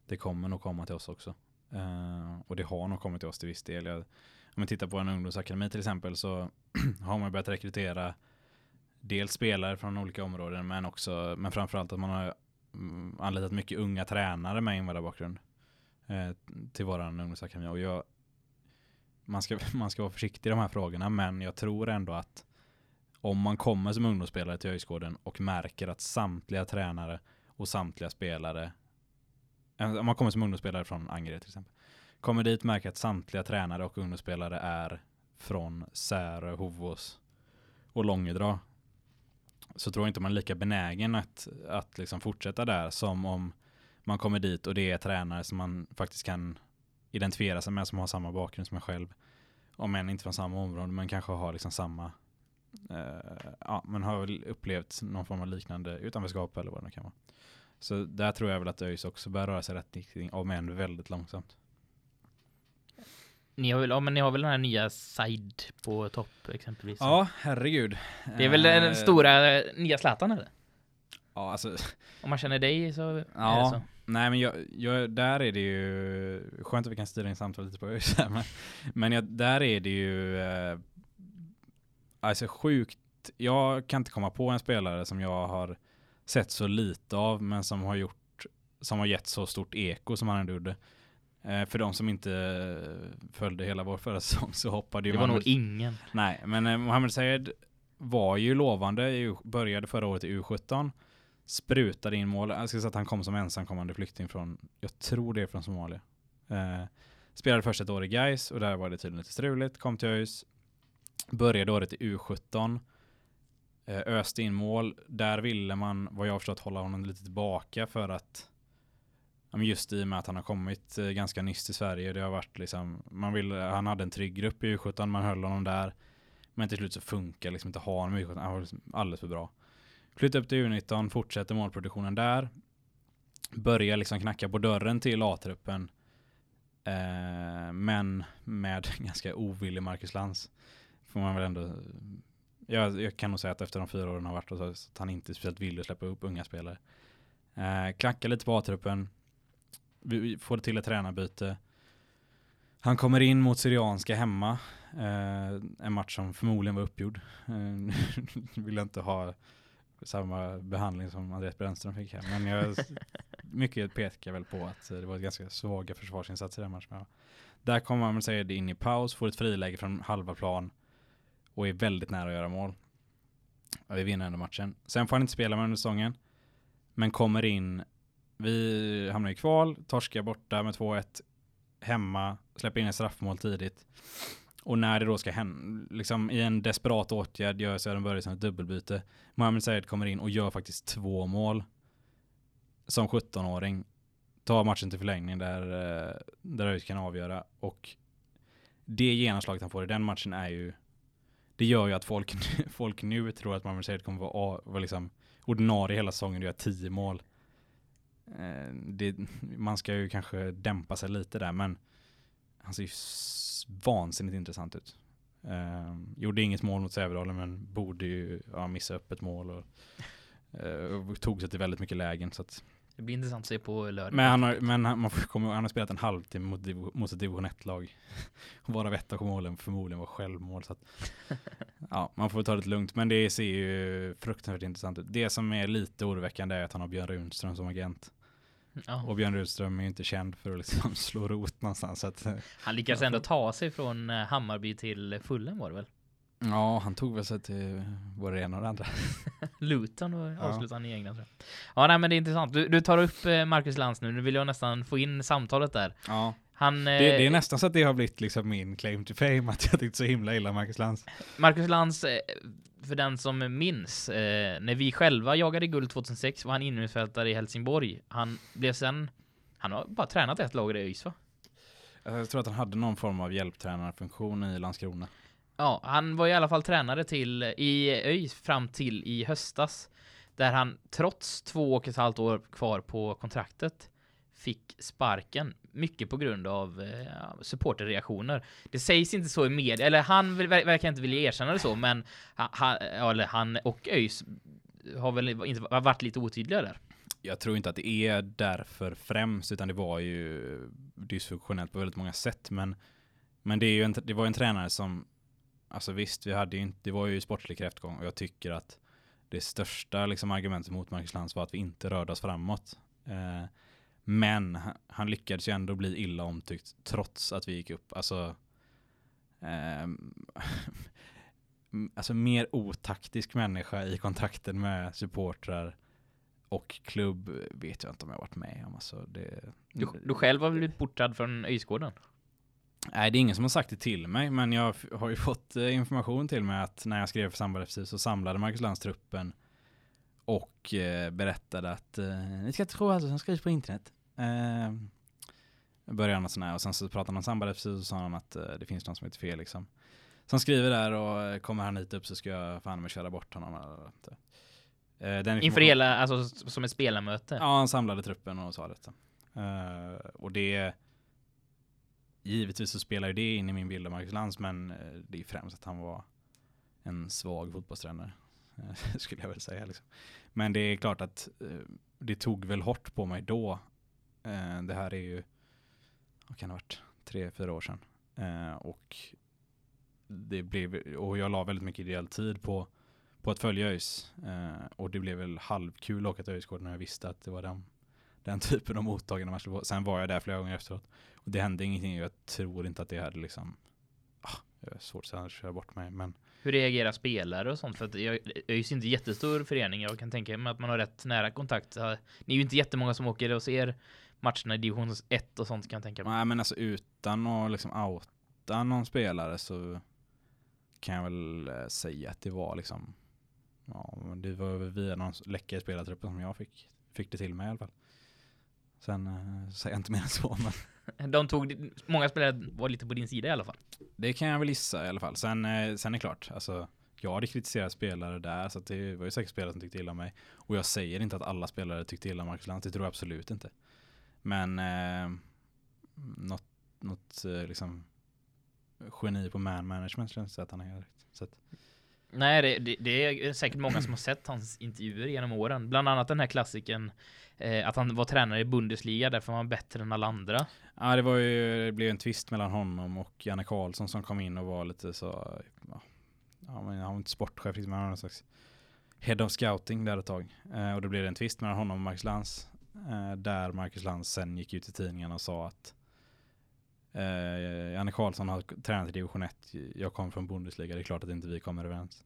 Det kommer nog komma till oss också. Uh, och det har nog kommit till oss till viss del. Jag, om man tittar på en ungdomsakademi till exempel så har man börjat rekrytera dels spelare från olika områden men också men framförallt att man har mm, anlitat mycket unga tränare med invandrarbakgrund eh, till våran ungdomsakademi och jag man ska, man ska vara försiktig i de här frågorna men jag tror ändå att om man kommer som ungdomsspelare till Öjsgården och märker att samtliga tränare och samtliga spelare om man kommer som ungdomsspelare från Angered till exempel kommer dit märker att samtliga tränare och ungdomsspelare är från Särö, Hovås och Långedra så tror jag inte man är lika benägen att, att liksom fortsätta där som om man kommer dit och det är tränare som man faktiskt kan identifiera sig med som har samma bakgrund som jag själv. Om än inte från samma område men kanske har liksom samma eh, ja, men har väl upplevt någon form av liknande utanförskap eller vad det kan vara. Så där tror jag väl att ÖIS också bör röra sig rätt riktning om än väldigt långsamt. Ni har väl, ja, men ni har väl den här nya side på topp exempelvis? Ja, herregud. Det är väl den Eh, stora eh, nya Zlatan eller? Ja, alltså Om man känner dig så är det Ja, så. nej men jag, jag, där är det ju skönt att vi kan styra in samtalet lite på ÖIS men, men jag, där är det ju eh, alltså sjukt. Jag kan inte komma på en spelare som jag har sett så lite av, men som har gjort som har gett så stort eko som han ändå gjorde. Eh, för de som inte eh, följde hela vår förra säsong så hoppade ju Det var nog Mohamed- ingen. Nej, men eh, Mohamed Sayed var ju lovande, i, började förra året i U17, sprutade in mål. Jag ska säga att han kom som ensamkommande flykting från, jag tror det är från Somalia. Eh, spelade först ett år i Gais och där var det tydligen lite struligt, kom till ÖIS, började året i U17, eh, Eh, öste in mål. Där ville man, vad jag har förstått, hålla honom lite tillbaka för att just i och med att han har kommit eh, ganska nyss till Sverige. Det har varit liksom, man vill, han hade en trygg grupp i U17, man höll honom där. Men till slut så funkar liksom inte ha honom i U17, han var liksom alldeles för bra. Flyttar upp till U19, fortsätter målproduktionen där. Börjar liksom knacka på dörren till A-truppen. Eh, men med ganska ovillig Marcus Lantz. Får man väl ändå jag, jag kan nog säga att efter de fyra åren har varit så, så att han inte är speciellt villig att släppa upp unga spelare. Eh, klackar lite på A-truppen. Vi, vi får till ett tränarbyte. Han kommer in mot Syrianska hemma. Eh, en match som förmodligen var uppgjord. Eh, vill jag inte ha samma behandling som Andreas Brännström fick här. Men jag, mycket pekar väl på att eh, det var ganska svaga försvarsinsatser i den matchen. Där kommer man väl säga det in i paus, får ett friläge från halva plan och är väldigt nära att göra mål. Och vi vinner ändå matchen. Sen får han inte spela med under säsongen. Men kommer in, vi hamnar i kval, torskar borta med 2-1 hemma, släpper in ett straffmål tidigt. Och när det då ska hända, liksom i en desperat åtgärd gör Sören Börjesson ett dubbelbyte. Mohamed Sayed kommer in och gör faktiskt två mål. Som 17-åring. Tar matchen till förlängning där, eh, där ÖIS kan avgöra. Och det genomslaget han får i den matchen är ju det gör ju att folk, folk nu tror att Malmö United kommer vara, vara liksom ordinarie hela säsongen och göra tio mål. Eh, det, man ska ju kanske dämpa sig lite där men han ser ju vansinnigt intressant ut. Eh, gjorde inget mål mot Sävedalen men borde ju ja, missa upp ett mål och, eh, och tog sig till väldigt mycket lägen. Så att, det blir intressant att se på lördag. men han har, men han, man får komma han har spelat en halvtimme mot, div- mot ett division 1-lag. Varav ett av målen förmodligen var självmål. Så att, ja, man får ta det lugnt. Men det ser ju fruktansvärt intressant ut. Det som är lite oroväckande är att han har Björn Runström som agent. ja. Och Björn Runström är ju inte känd för att liksom slå rot någonstans. Så att, Han lyckades ändå ta sig från eh, Hammarby till Fulham var det väl? Ja, han tog väl sig till både det ena och det andra. Luton och avslutade han i England tror jag. Ja, nej men det är intressant. Du, du tar upp eh, Marcus Lantz nu. Nu vill jag nästan få in samtalet där. Ja, Han, det, det är eh, nästan så att det har blivit liksom min claim to fame att jag tyckte så himla illa Marcus Lantz. Marcus Lantz, eh, för den som minns, eh, när vi själva jagade guld 2006 var han innermittfältare i Helsingborg. Han blev sen, han har bara tränat ett lag i ÖIS va? Jag tror att han hade någon form av hjälptränarfunktion i Landskrona. Ja, han var i alla fall tränare till i ÖIS fram till i höstas. Där han trots två och ett halvt år kvar på kontraktet fick sparken. Mycket på grund av eh, supporterreaktioner. Det sägs inte så i media, eller han vill- ver- verkar inte vilja erkänna det så, men han, eller han och ÖIS har väl inte varit lite otydliga där. Jag tror inte att det är därför främst, utan det var ju dysfunktionellt på väldigt många sätt. Men, men det, är ju en, det var ju en tränare som, alltså visst, vi hade ju inte, det var ju sportslig kräftgång och jag tycker att det största liksom, argumentet mot Marcus Lantz var att vi inte rörde oss framåt. Eh, men han, lyckades ju ändå bli illa omtyckt trots att vi gick upp. Alltså, eh, alltså mer otaktisk människa i kontakten med supportrar och klubb vet jag inte om jag varit med om. Alltså det, Du, du själv har blivit portad från ÖIS-gården. Nej, det är ingen som har sagt det till mig, men jag har ju fått eh, information till mig att när jag skrev för Sambal FC så samlade Marcus Lantz truppen och eh, berättade att eh, ni ska tro allt som skrivs på internet. Eh, början och sådär och sen så pratade han om Sambal FC och så sa han att eh, det finns någon som heter Felix som, som skriver där och eh, kommer han hit upp så ska jag fan med köra bort honom. eller något. Eh, den Inför hela, alltså som ett spelarmöte. Ja, han samlade truppen och sa detta. Eh, och det givetvis så spelar ju det in i min bild av Marcus Lantz men eh, det är främst att han var en svag fotbollstränare. skulle jag väl säga. Liksom. Men det är klart att eh, det tog väl hårt på mig då. Eh, det här är ju, vad kan det ha varit, tre, fyra år sedan. Och, det blev, och jag la väldigt mycket ideell tid på, på att följa ÖIS. Och det blev väl halvkul att åka till ÖIS när jag visste att det var den, den typen av mottagande få. Sen var jag där flera gånger efteråt. Och det hände ingenting. Jag tror inte att det hade liksom, ah, jag har svårt att köra bort mig. Men Hur reagerar spelare och sånt? För att jag, ÖIS är inte jättestor förening. Jag kan tänka mig att man har rätt nära kontakt. Ni är ju inte jättemånga som åker och ser matcherna i division 1 och sånt kan jag tänka mig. Nej men alltså utan att liksom outa någon spelare så kan jag väl eh, säga att det var liksom Ja det var via någon läcka i spelartruppen som jag fick, fick det till mig i alla fall. Sen eh, säger jag inte mer än så men De tog, många spelare var lite på din sida i alla fall. det kan jag väl gissa i alla fall. Sen, eh, sen är det klart, alltså jag hade kritiserat spelare där så det var ju säkert spelare som tyckte illa om mig. Och jag säger inte att alla spelare tyckte illa om Marcus Lantz, det tror jag absolut inte. Men eh, något, något eh, liksom geni på man management känns det att han är. Så att, Nej, det, det, det är säkert många som har sett hans intervjuer genom åren. Bland annat den här klassiken eh, att han var tränare i Bundesliga därför var han bättre än alla andra. ja, det var ju, det blev en twist mellan honom och Janne Karlsson som kom in och var lite så, ja, ja men han var inte sportchef men han var någon slags head of scouting där ett tag. Eh, och då blev det en twist mellan honom och Marcus Lantz. Eh, där Marcus Lantz sen gick ut i tidningen och sa att eh, Janne Karlsson har tränat i division 1, jag kommer från Bundesliga, det är klart att inte vi kommer överens.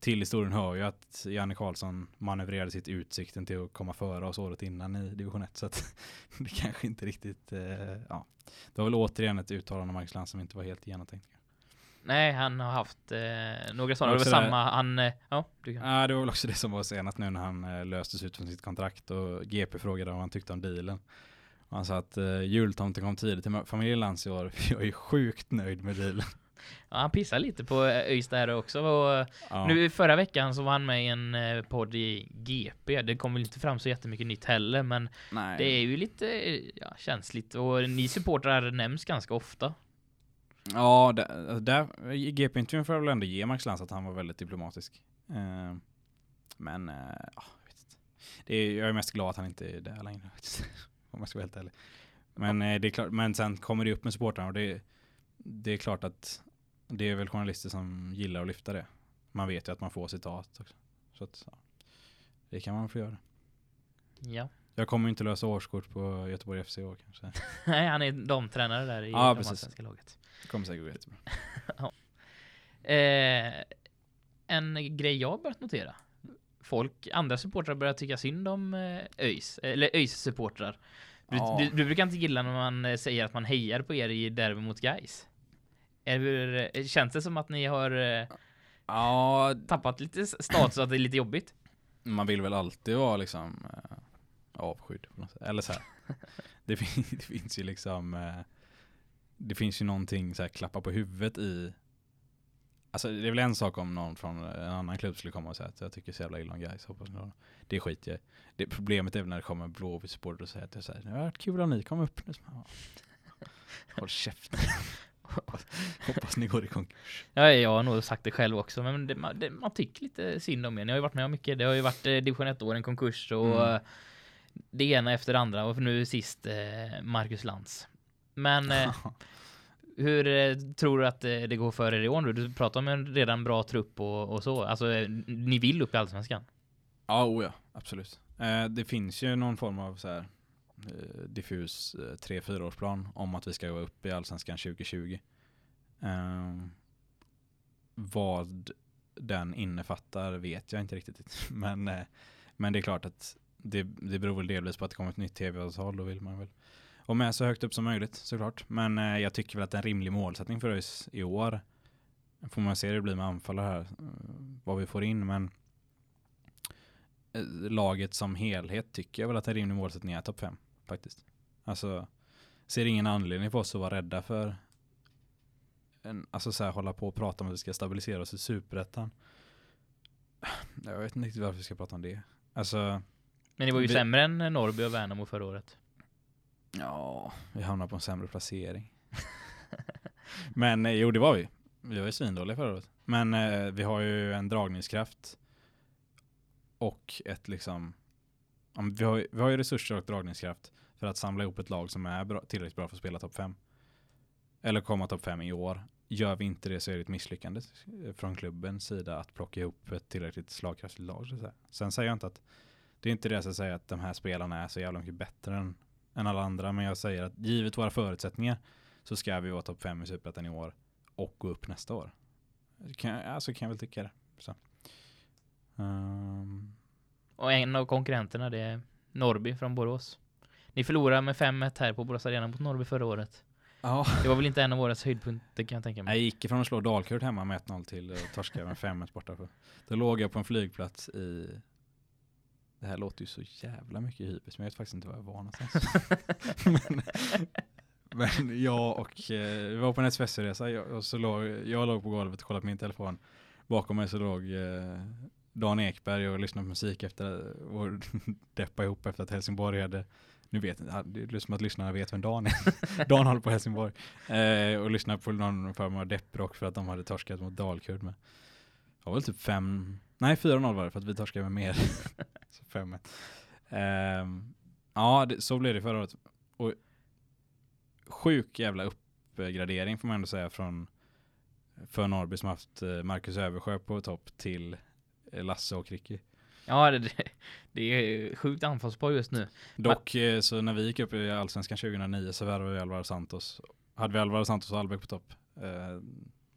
Till historien hör ju att Janne Karlsson manövrerade sitt utsikten till att komma före oss året innan i division 1. Så att det kanske inte riktigt, eh, ja. Det var väl återigen ett uttalande av Marcus Lantz som inte var helt genomtänkt. Nej, han har haft eh, några sådana. Det var samma, han, eh, ja, du kan. Ja, det var väl också det som var senast nu när han eh, löstes ut från sitt kontrakt och GP frågade vad han tyckte om dealen. Sa att eh, jultomten kom tidigt till familjen Lantz i år. Jag är sjukt nöjd med dealen. Ja, han pissar lite på eh, ÖIS där också. Och Ja. Nu förra veckan så var han med i en eh, podd i GP. Det kom väl inte fram så jättemycket nytt heller, men Nej. det är ju lite eh, ja, känsligt och ni supportrar nämns ganska ofta. Ja, där, alltså där, i GP-intervjun får jag väl ändå ge Max Lantz att han var väldigt diplomatisk. Eh, men, eh, ja, jag vet inte. Det är, jag är mest glad att han inte är där längre. Om jag ska vara helt ärlig. Men, eh, det är klart, men sen kommer det upp med supportrarna och det, det är klart att det är väl journalister som gillar att lyfta det. Man vet ju att man får citat också. Så att, ja, det kan man få göra. Ja. Jag kommer inte lösa årskort på Göteborg FC år kanske. Nej, han är damtränare där i Ja, det svenska laget. Det kommer säkert gå jättebra. Eh, en grej jag börjat notera. Folk, andra supportrar börjar tycka synd om eh, ÖIS, eller ÖIS supportrar. Du, Ja. du, du brukar inte gilla när man eh, säger att man hejar på er i derby mot. Är det, eh, känns det som att ni har Ja, tappat lite status och att det är lite jobbigt? man vill väl alltid vara liksom avskydd. Eller så här. det, fin- det finns ju liksom det finns ju någonting så här klappa på huvudet i Alltså det är väl en sak om någon från en annan klubb skulle komma och säga att jag tycker så jävla illa om guys. Hoppas ni har det. Skiter jag det Problemet är väl när det kommer blåvitt supporter och säger att jag säger det har varit kul om ni kom upp nu. Ja. Håll käften. hoppas, hoppas ni går i konkurs. Ja, jag har nog sagt det själv också, men det, man, det, man tycker lite synd om er. Ni har ju varit med om mycket. Det har ju varit eh, division 1-år, en konkurs och Mm. eh, det ena efter det andra och nu sist eh, Marcus Lantz. Men eh, hur eh, tror du att eh, det går för er i år nu? Du pratar om en redan bra trupp och, och så. Alltså, eh, ni vill upp i allsvenskan. Ja, oh ja, absolut. Eh, det finns ju någon form av så här eh, diffus eh, 3-4 årsplan om att vi ska gå upp i Allsvenskan 2020. Eh, vad den innefattar vet jag inte riktigt. Men, eh, men det är klart att det, det beror väl delvis på att det kommer ett nytt tv-avtal. Då vill man väl vara med så högt upp som möjligt såklart. Men eh, jag tycker väl att en rimlig målsättning för oss i år får man se hur det blir med anfallare här. eh, Vad vi får in. Men eh, laget som helhet tycker jag väl att en rimlig målsättning är topp 5 faktiskt. Alltså ser ingen anledning för oss att vara rädda för en, alltså så här, hålla på och prata om att vi ska stabilisera oss i superettan. Jag vet inte riktigt varför vi ska prata om det. Alltså, Men ni var ju Vi- sämre än Norrby och Värnamo förra året ja, vi hamnar på en sämre placering. Men eh, jo, det var vi. Vi var ju svindåliga förra året. Men eh, vi har ju en dragningskraft och ett liksom ja, vi, har, ju- vi har ju resurser och dragningskraft för att samla ihop ett lag som är bra, tillräckligt bra för att spela topp 5. Eller komma topp 5 i år. Gör vi inte det så är det ett misslyckande eh, från klubbens sida att plocka ihop ett tillräckligt slagkraftigt lag. Så att säga. Sen säger jag inte att det är inte det jag säger att de här spelarna är så jävla mycket bättre än, än alla andra. Men jag säger att givet våra förutsättningar så ska vi vara topp 5 i Superettan i år och gå upp nästa år. Kan, alltså kan jag väl tycka det. Så. Ehm, Och en av konkurrenterna det är Norrby från Borås. Ni förlorade med 5-1 här på Borås Arena mot Norrby förra året. ja. Det var väl inte en av årets höjdpunkter kan jag tänka Jag mig. gick ifrån att slå Dalkurd hemma med 1-0 till att torska med 5-1 borta. Då låg jag på en flygplats i det här låter ju så jävla mycket hybris, men jag vet faktiskt inte var jag var någonstans. men, men jag och, eh, vi var på en SFS-resa jag, och så låg, jag låg på golvet och kollade på min telefon. Bakom mig så låg eh, Dan Ekberg och lyssnade på musik efter och deppa ihop efter att Helsingborg hade nu vet inte, det är som att lyssnarna vet vem Dan är. Dan håller på Helsingborg. Eh, och lyssnar på någon form av depprock för att de hade torskat mot Dalkurd med. Det var väl typ fem, nej 4-0 var det för att vi torskade med mer. så 5 Ehm, Ja, det, så blev det förra året. Och sjuk jävla uppgradering får man ändå säga från för Norrby som haft eh, Marcus Översjö på topp till eh, Lasse och Ricky. Ja, det, det- är sjukt anfallspar just nu. Dock eh, så när vi gick upp i Allsvenskan 2009 så värvade vi Alvaro Santos. Hade vi Alvaro Santos och Albeck på topp.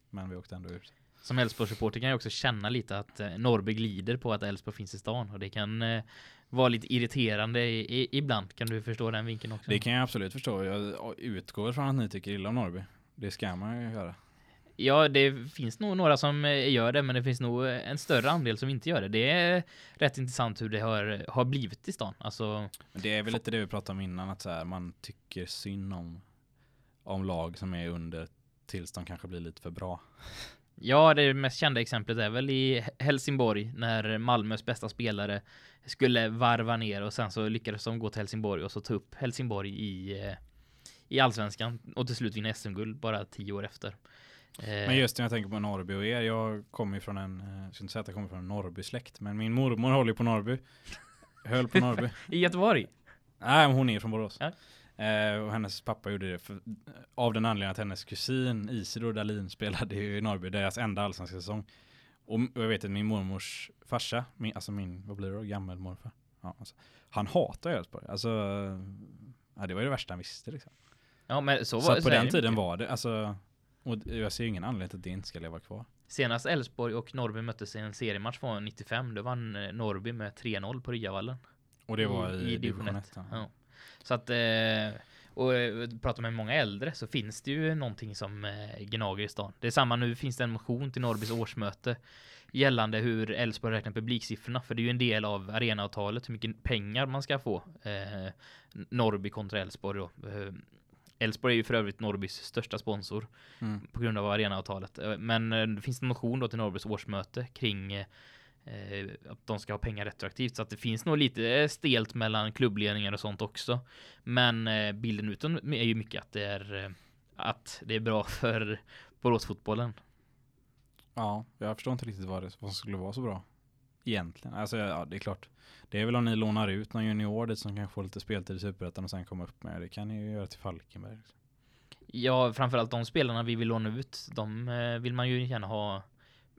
Men vi åkte ändå ut. Som Elfsborgssupporter kan jag också känna lite att eh, Norrby glider på att Elfsborg finns i stan och det kan eh, vara lite irriterande i, i, ibland. Kan du förstå den vinkeln också? Det kan jag absolut förstå. Jag utgår från att ni tycker illa om Norrby. Det ska man ju göra. Ja, det finns nog några som eh, gör det, men det finns nog en större andel som inte gör det. Det är rätt intressant hur det har, har blivit i stan. Alltså, det är väl lite det vi pratade om innan. Att så här, man tycker synd om, om lag som är under tills de kanske blir lite för bra. Ja, det mest kända exemplet är väl i Helsingborg när Malmös bästa spelare skulle varva ner och sen så lyckades de gå till Helsingborg och så ta upp Helsingborg i, eh, i allsvenskan och till slut vinna SM-guld bara tio år efter. Eh, Men just när jag tänker på Norrby och er. Jag kommer ju från en, eh, jag ska inte säga att jag kommer från en Norrby-släkt. Men min mormor håller på Norrby. Höll på Norrby. I Göteborg? Nej, hon är från Borås. Ja. Eh, och hennes pappa gjorde det för, av den anledningen att hennes kusin Isidor Dahlin spelade ju i Norrby, deras enda allsvenska säsong. Och, och jag vet att min mormors farsa, min, alltså min, vad blir det då, gammelmorfar? Ja, alltså, han hatar Elfsborg. Alltså, ja, det var ju det värsta han visste liksom. Ja, men så Så, var att på så den tiden mycket. var det, alltså, och jag ser ingen anledning till att det inte ska leva kvar. Senast Elfsborg och Norrby möttes i en seriematch var 95. Då vann eh, Norrby med 3-0 på Ryavallen. Och det var i, division 1. Ja. Ja. Så att eh, och eh, pratar med många äldre så finns det ju någonting som eh, gnager i stan. Det är samma nu finns det en motion till Norrbys årsmöte gällande hur Elfsborg räknar publiksiffrorna för det är ju en del av arenaavtalet hur mycket pengar man ska få eh, Norrby kontra Elfsborg då. Elfsborg är ju för övrigt Norrbys största sponsor Mm. på grund av arenaavtalet. Men det finns en motion då till Norrbys årsmöte kring att de ska ha pengar retroaktivt så att det finns nog lite eh, stelt mellan klubbledningar och sånt också. Men eh, bilden utåt är ju mycket att det är eh, att det är bra för Boråsfotbollen. Ja, jag förstår inte riktigt vad, det, vad skulle vara så bra. Egentligen. Alltså ja, det är klart. Det är väl om ni lånar ut någon junior dit som kan få lite speltid i Superettan och sen komma upp med. Det kan ni ju göra till Falkenberg. Ja, framförallt de spelarna vi vill låna ut, de eh, vill man ju gärna ha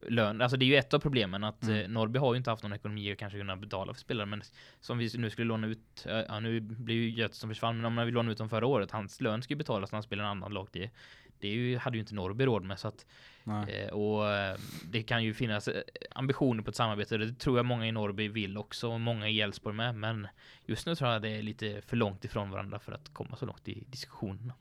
lön. Alltså det är ju ett av problemen att Mm. eh, Norrby har ju inte haft någon ekonomi att kanske kunna betala för spelare. Men som vi nu skulle låna ut, eh, ja nu blir ju Göte som försvann, men om man vill låna ut dem förra året, hans lön ska ju betalas när han spelar en annan lag. Det, det ju, hade ju inte Norrby råd med så att. Eh, och det kan ju finnas ambitioner på ett samarbete. Det tror jag många i Norrby vill också och många i Älvsborg med. Men just nu tror jag det är lite för långt ifrån varandra för att komma så långt i diskussionerna.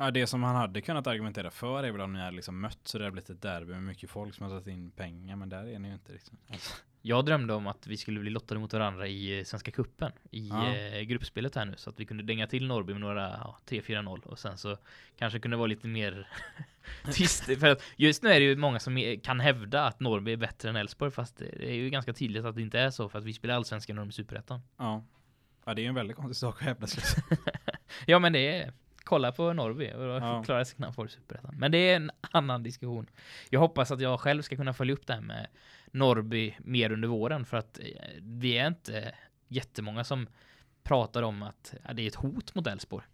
Ja, det som han hade kunnat argumentera för är väl om ni hade liksom mött så det hade blivit ett derby med mycket folk som har satt in pengar. Men där är ni ju inte riktigt. Alltså. Jag drömde om att vi skulle bli lottade mot varandra i eh, Svenska Kuppen i Ja. eh, gruppspelet här nu så att vi kunde dänga till Norrby med några ja, 3-4-0 och sen så kanske kunde vara lite mer tyst för att just nu är det ju många som är- kan hävda att Norrby är bättre än Elfsborg fast det är ju ganska tydligt att det inte är så för att vi spelar allsvenskan och de är superettan. Ja. ja, det är ju en väldigt konstig sak att hävda. Ja men det är kolla på Norrby och Ja. klarade sig knappt i Superettan. Men det är en annan diskussion. Jag hoppas att jag själv ska kunna följa upp det här med Norrby mer under våren för att eh, det är inte jättemånga som pratar om att ja, det är ett hot mot Elfsborg.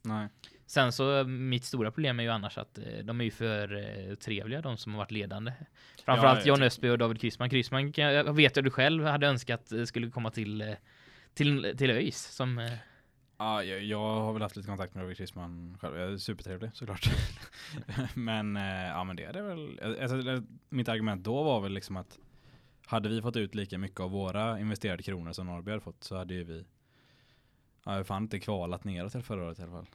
Sen så eh, mitt stora problem är ju annars att eh, de är ju för trevliga de som har varit ledande. Framförallt jag John tycker- Östby och David Kryssman. Kryssman kan, jag vet jag du själv hade önskat skulle komma till till, till ÖIS som Ja, jag, jag har väl haft lite kontakt med David Chrisman själv. Jag är supertrevlig såklart. men eh, ja, men det är det väl. Alltså, mitt argument då var väl liksom att hade vi fått ut lika mycket av våra investerade kronor som Norrby hade fått så hade ju vi ja, fan inte kvalat neråt till förra året i alla fall.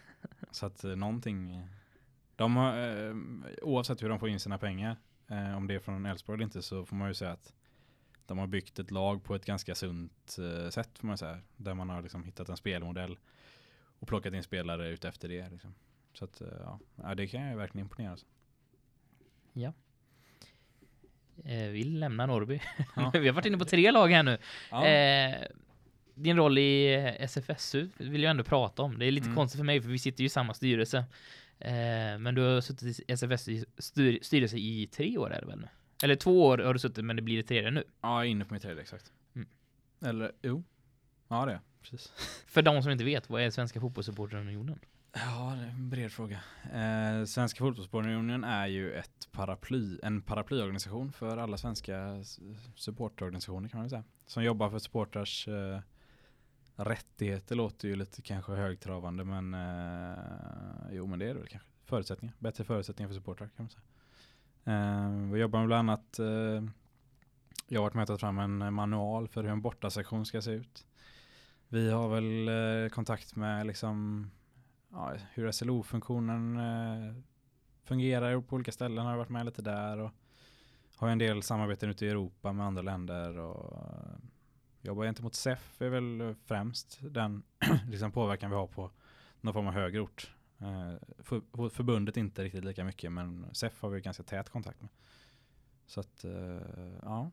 så att eh, någonting. eh, De har, oavsett hur de får in sina pengar, om det är från Elfsborg eller inte, så får man ju säga att de har byggt ett lag på ett ganska sunt eh, sätt får man säga. Där man har liksom hittat en spelmodell och plockat in spelare ut efter det. Liksom. Så att, eh, ja. ja, det kan jag verkligen imponera. Alltså. eh, vill lämna Norrby. Ja. Vi har varit inne på tre lag här nu. Ja. Eh, din roll i eh, SFSU vill jag ändå prata om. Det är lite Mm. konstigt för mig för vi sitter ju i samma styrelse. Eh, men du har suttit i SFSU styr, styrelse i tre år är det väl nu? Eller två år har du suttit men det blir det tredje nu. ja, jag är inne på mitt tredje exakt. Mm. Eller jo. Ja det är precis. För de som inte vet, vad är Svenska Fotbollssupporterunionen? Ja, det är en bred fråga. Eh, Svenska fotbollssportunionen är ju ett paraply, en paraplyorganisation för alla svenska supporterorganisationer kan man säga. Som jobbar för supporters eh, rättigheter låter ju lite kanske högtravande men eh, jo men det är det väl kanske. Förutsättningar, bättre förutsättningar för supportrar kan man säga. Eh, vi jobbar med bland annat eh, jag har varit med och tagit fram en manual för hur en bortasektion ska se ut. Vi har väl eh, kontakt med liksom ja, hur SLO-funktionen eh, fungerar på olika ställen har jag varit med lite där och har en del samarbeten ute i Europa med andra länder och eh, jobbar gentemot SEF är väl främst den liksom påverkan vi har på någon form av högre ort. Eh, för, förbundet inte riktigt lika mycket men SEF har vi ganska tät kontakt med. Så att eh, ja.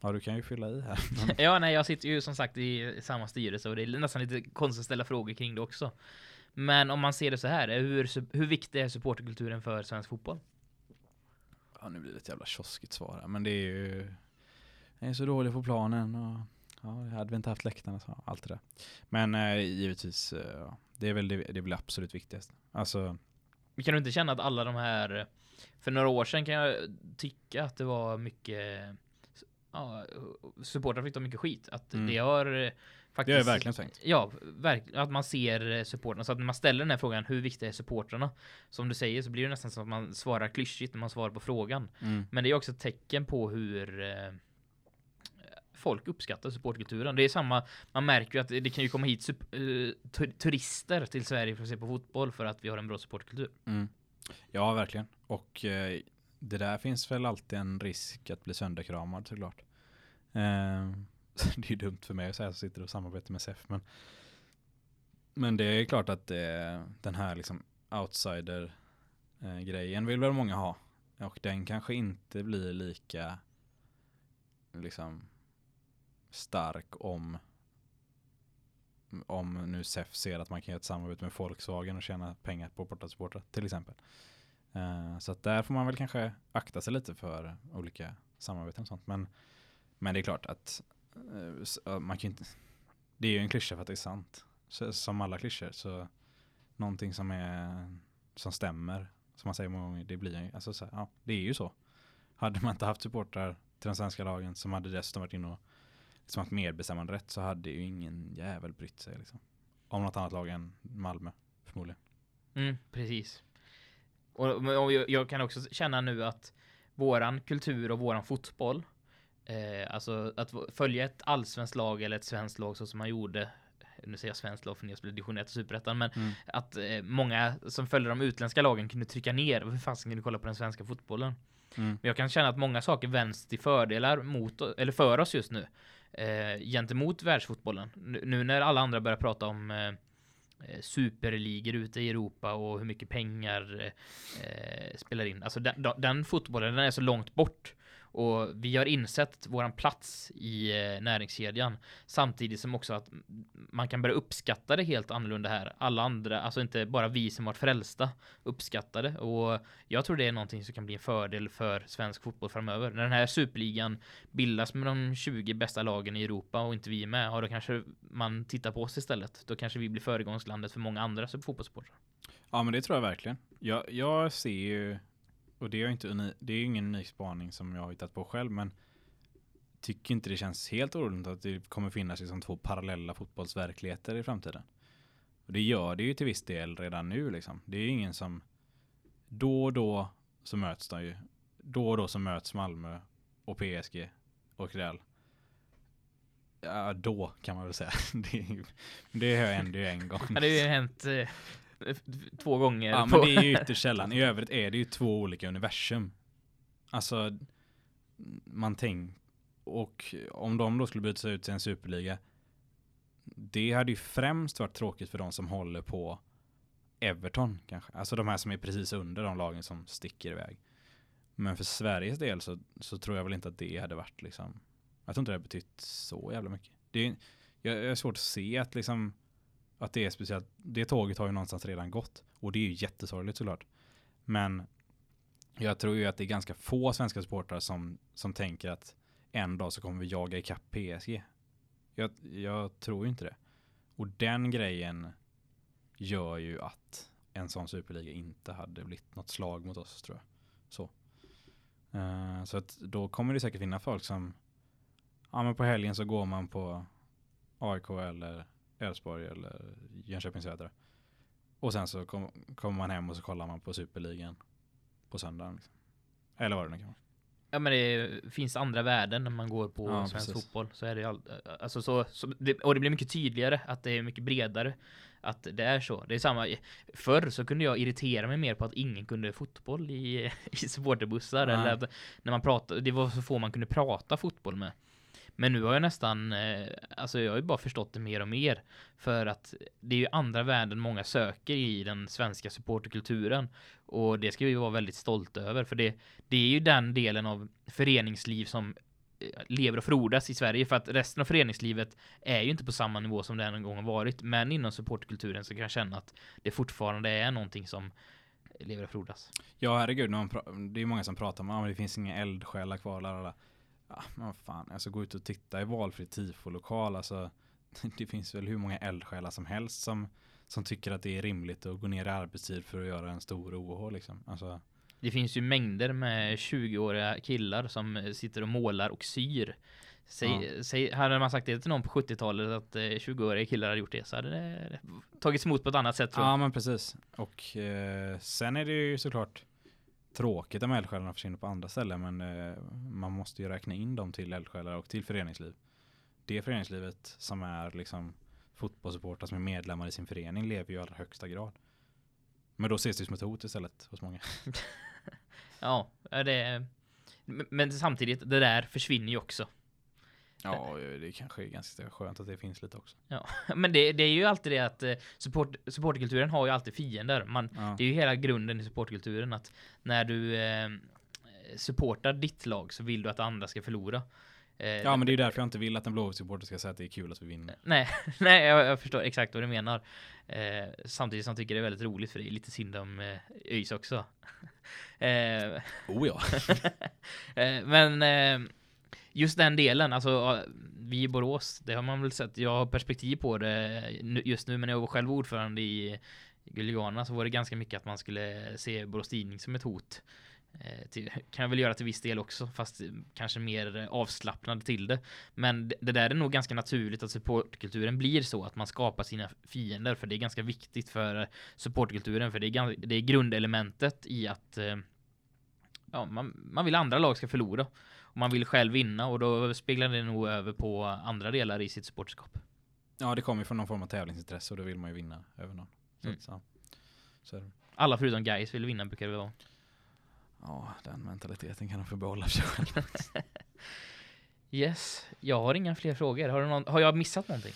Ja du kan ju fylla i här. Ja, nej, jag sitter ju som sagt i samma styrelse och det är nästan lite konstigt att ställa frågor kring det också. Men om man ser det så här, hur, hur viktig är supporterkulturen för svensk fotboll? Ja, nu blir det ett jävla kioskigt svar här, men det är ju jag är så dålig på planen och ja, hade vi inte haft läktarna så allt det där. Men eh, givetvis, eh, det är väl det, det väl absolut viktigast. Alltså, Kan du inte känna att alla de här för några år sedan kan jag tycka att det var mycket ja, supportrar fick ta mycket skit att Mm. det har eh, det faktiskt är verkligen svängt. Ja, verkligen att man ser supportrarna så att när man ställer den här frågan hur viktiga är supportrarna? Som du säger så blir det nästan som att man svarar klyschigt när man svarar på frågan. Mm. Men det är också ett tecken på hur eh, folk uppskattar supportkulturen. Det är samma, man märker ju att det kan ju komma hit eh, turister till Sverige för att se på fotboll för att vi har en bra supportkultur. Mm. Ja, verkligen. Och eh, det där finns väl alltid en risk att bli sönderkramad såklart. Eh, det är ju dumt för mig att säga som sitter och samarbetar med SEF. Men, men det är klart att eh, den här liksom outsider eh, grejen vill väl många ha. Och den kanske inte blir lika liksom stark om om nu SEF ser att man kan göra ett samarbete med Volkswagen och tjäna pengar på bortasupportrar till exempel. Uh, så att där får man väl kanske akta sig lite för olika samarbeten och sånt. Men, men det är klart att uh, man kan inte, det är ju en klyscha för att det är sant. Så, som alla klyschor så någonting som är som stämmer, som man säger många gånger, det blir alltså så här, ja, det är ju så. Hade man inte haft supportrar till den svenska lagen som hade dessutom varit inne och liksom haft medbestämmande rätt så hade ju ingen jävel brytt sig liksom. Om något annat lag än Malmö förmodligen. Mm, precis. Och, och jag, jag kan också känna nu att våran kultur och våran fotboll, eh, alltså att följa ett allsvenskt lag eller ett svenskt lag så som man gjorde nu säger jag svenskt lag för ni spelar division 1 och superettan men Mm. att eh, många som följde de utländska lagen kunde trycka ner hur fan ska ni kolla på den svenska fotbollen Mm. men jag kan känna att många saker vänds till fördelar mot, eller för oss just nu. Eh, gentemot världsfotbollen. Nu, nu när alla andra börjar prata om eh, eh, superligor ute i Europa och hur mycket pengar eh, eh spelar in. Alltså den, den fotbollen den är så långt bort. Och vi har insett våran plats i eh, näringskedjan samtidigt som också att man kan börja uppskatta det helt annorlunda här. Alla andra, alltså inte bara vi som varit frälsta uppskattar det och jag tror det är någonting som kan bli en fördel för svensk fotboll framöver. När den här superligan bildas med de 20 bästa lagen i Europa och inte vi är med, ja då kanske man tittar på oss istället. Då kanske vi blir föregångslandet för många andra fotbollssportare. Ja, men det tror jag verkligen. Jag, jag ser ju, och det är, inte uni, det är ingen unik spaning som jag har hittat på själv, men tycker inte det känns helt oroligt att det kommer finnas liksom två parallella fotbollsverkligheter i framtiden. Och det gör det ju till viss del redan nu liksom. Det är ju ingen som, då och då så möts de ju. Då och då så möts Malmö och PSG och Real. Ja, då kan man väl säga. Det, det händer ju en gång. Ja, det har ju hänt eh, två gånger. Ja, men det är ju ytterst sällan. I övrigt är det ju två olika universum. Alltså, man tänker, och om de då skulle bytas ut till en superliga, det hade ju främst varit tråkigt för de som håller på Everton kanske. Alltså de här som är precis under de lagen som sticker iväg. Men för Sveriges del så, så tror jag väl inte att det hade varit liksom, jag tror inte det hade betytt så jävla mycket. Det är, jag, jag är svårt att se att liksom att det är speciellt. Det tåget har ju någonstans redan gått. Och det är ju jättesorgligt såklart. Men jag tror ju att det är ganska få svenska supportrar som, som tänker att en dag så kommer vi jaga ikapp PSG. Jag, jag tror ju inte det. Och den grejen gör ju att en sån superliga inte hade blivit något slag mot oss tror jag. Så. Uh, så att då kommer det säkert finnas folk som ja men på helgen så går man på AIK eller Elfsborg eller Jönköping Södra. Och sen så kommer kom man hem och så kollar man på Superligan på söndagen. Liksom. Eller vad det nu kan vara. Ja men det finns andra värden när man går på ja, svensk precis. fotboll. Så är det all, alltså så, så det, och det blir mycket tydligare att det är mycket bredare. Att det är så. Det är samma. Förr så kunde jag irritera mig mer på att ingen kunde fotboll i, i supporterbussar. Eller att när man pratade, det var så få man kunde prata fotboll med. Men nu har jag nästan, eh, alltså jag har ju bara förstått det mer och mer. För att det är ju andra värden många söker i den svenska supporterkulturen. Och det ska vi vara väldigt stolta över. För det, det är ju den delen av föreningsliv som eh, lever och frodas i Sverige för att resten av föreningslivet är ju inte på samma nivå som det en gång har varit men inom supportkulturen så kan jag känna att det fortfarande är någonting som lever och frodas. Ja herregud, det är många som pratar om att ah, det finns inga eldsjälar kvar. Lalala. Ja, men fan, alltså gå ut och titta i valfri tifo-lokal. Alltså, det finns väl hur många eldsjälar som helst som, som tycker att det är rimligt att gå ner i arbetstid för att göra en stor OH liksom. Alltså, det finns ju mängder med 20-åriga killar som sitter och målar och syr. Säg, ja. säg, hade man sagt det till någon på 70-talet att 20-åriga eh, killar hade gjort det så hade det tagits emot på ett annat sätt. Ja men precis. Och eh, sen är det ju såklart tråkigt om eldsjälarna försvinner på andra ställen men eh, man måste ju räkna in dem till eldsjälar och till föreningsliv. Det föreningslivet som är liksom fotbollssupportrar som är medlemmar i sin förening lever ju i allra högsta grad. Men då ses det som ett hot istället hos många. ja, det men samtidigt, det där försvinner ju också. Ja, det kanske är ganska skönt att det finns lite också. Ja, men det, det är ju alltid det att eh, support, supportkulturen har ju alltid fiender. Man, ja. Det är ju hela grunden i supportkulturen att när du eh, supportar ditt lag så vill du att andra ska förlora. Eh, ja, men det är ju därför jag inte vill att en blå supporter ska säga att det är kul att vi vinner. Nej, nej jag, jag förstår exakt vad du menar. Eh, samtidigt som jag tycker det är väldigt roligt för det är lite synd om eh, ÖIS också. eh, oh ja. Eh, men eh, just den delen, alltså vi i Borås, det har man väl sett, jag har perspektiv på det just nu, men jag var själv ordförande i Gulligana så var det ganska mycket att man skulle se Borås Tidning som ett hot. Eh, till, kan jag väl göra till viss del också, fast kanske mer avslappnad till det. Men det där är nog ganska naturligt att supportkulturen blir så att man skapar sina fiender, för det är ganska viktigt för supportkulturen, för det är, det är grundelementet i att eh, ja, man, man vill andra lag ska förlora man vill själv vinna och då speglar det nog över på andra delar i sitt supporterskap. Ja, det kommer ju från någon form av tävlingsintresse och då vill man ju vinna över någon. Så, mm. så, så Alla förutom guys vill vinna brukar det vara. Ja, den mentaliteten kan de få behålla för sig själv. yes, jag har inga fler frågor. Har, någon, har jag missat någonting?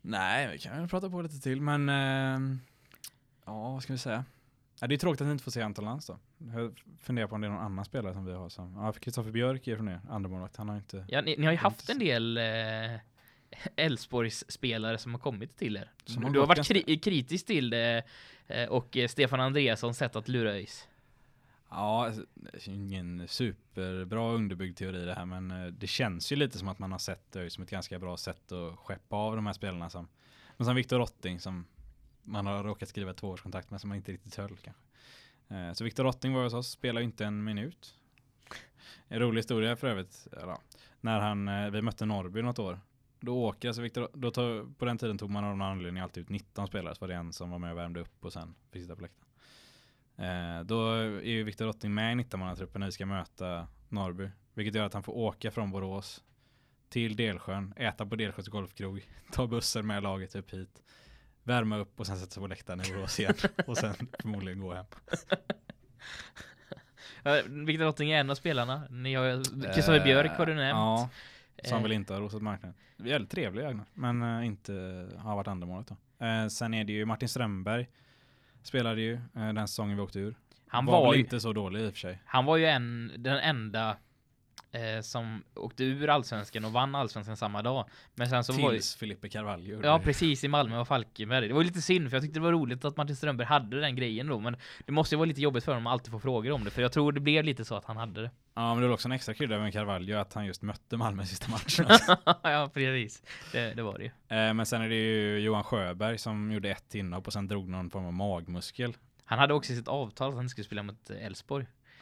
Nej, vi kan väl prata på lite till, men äh, ja, vad ska vi säga? Ja, det är tråkigt att ni inte får se Anton Lantz då. Jag funderar på om det är någon annan spelare som vi har som... Ja, Kristoffer Björk är från er, andra målvakt. Han har inte... Ja, ni, ni har ju haft en del eh, Elfsborgs spelare som har kommit till er. Som har du har varit kri kritisk till det eh, och eh, Stefan Andreasson sätt att lura ÖIS. Ja, alltså, ingen superbra underbyggd teori det här, men eh, det känns ju lite som att man har sett det som ett ganska bra sätt att skeppa av de här spelarna som, men som Viktor Rotting som man har råkat skriva ett tvåårskontrakt med som man inte riktigt höll kanske. Eh, Så Viktor Rotting var hos oss, spelade inte en minut. En rolig historia för övrigt. Ja, när han, eh, vi mötte Norrby något år. Då åker, alltså Viktor, då på den tiden tog man av någon anledning alltid ut 19 spelare. Så var det en som var med och värmde upp och sen fick sitta på läktaren. Eh, då är ju Viktor Rotting med i 19-mannatruppen när vi ska möta Norrby. Vilket gör att han får åka från Borås till Delsjön, äta på Delsjöns golfkrog, ta bussen med laget upp hit, värma upp och sen sätta sig på läktaren i Borås igen och sen förmodligen gå hem. Viktor Rotting är en av spelarna. Ni har Kristoffer Björk har du nämnt. Ja, som Eh, väl inte har rosat marknaden. Väldigt trevlig Agnar, men eh, inte har varit andra målet då. Sen är det ju Martin Strömberg spelade ju den säsongen vi åkte ur. han var, var, ju, inte så dålig i och för sig. han var ju en, den enda eh, som åkte ur allsvenskan och vann allsvenskan samma dag. Men sen så var ju, Tills Filippe Carvalho. Ja precis i Malmö och Falkenberg. Det var ju lite synd för jag tyckte det var roligt att Martin Strömberg hade den grejen då men det måste ju vara lite jobbigt för honom att alltid få frågor om det för jag tror det blev lite så att han hade det. Ja, men det var också en extra krydda med Carvalho att han just mötte Malmö i sista matchen. Alltså. ja precis. Det, det var det ju. eh, men sen är det ju Johan Sjöberg som gjorde ett inhopp och sen drog någon form av magmuskel. Han hade också i sitt avtal att han skulle spela mot eh,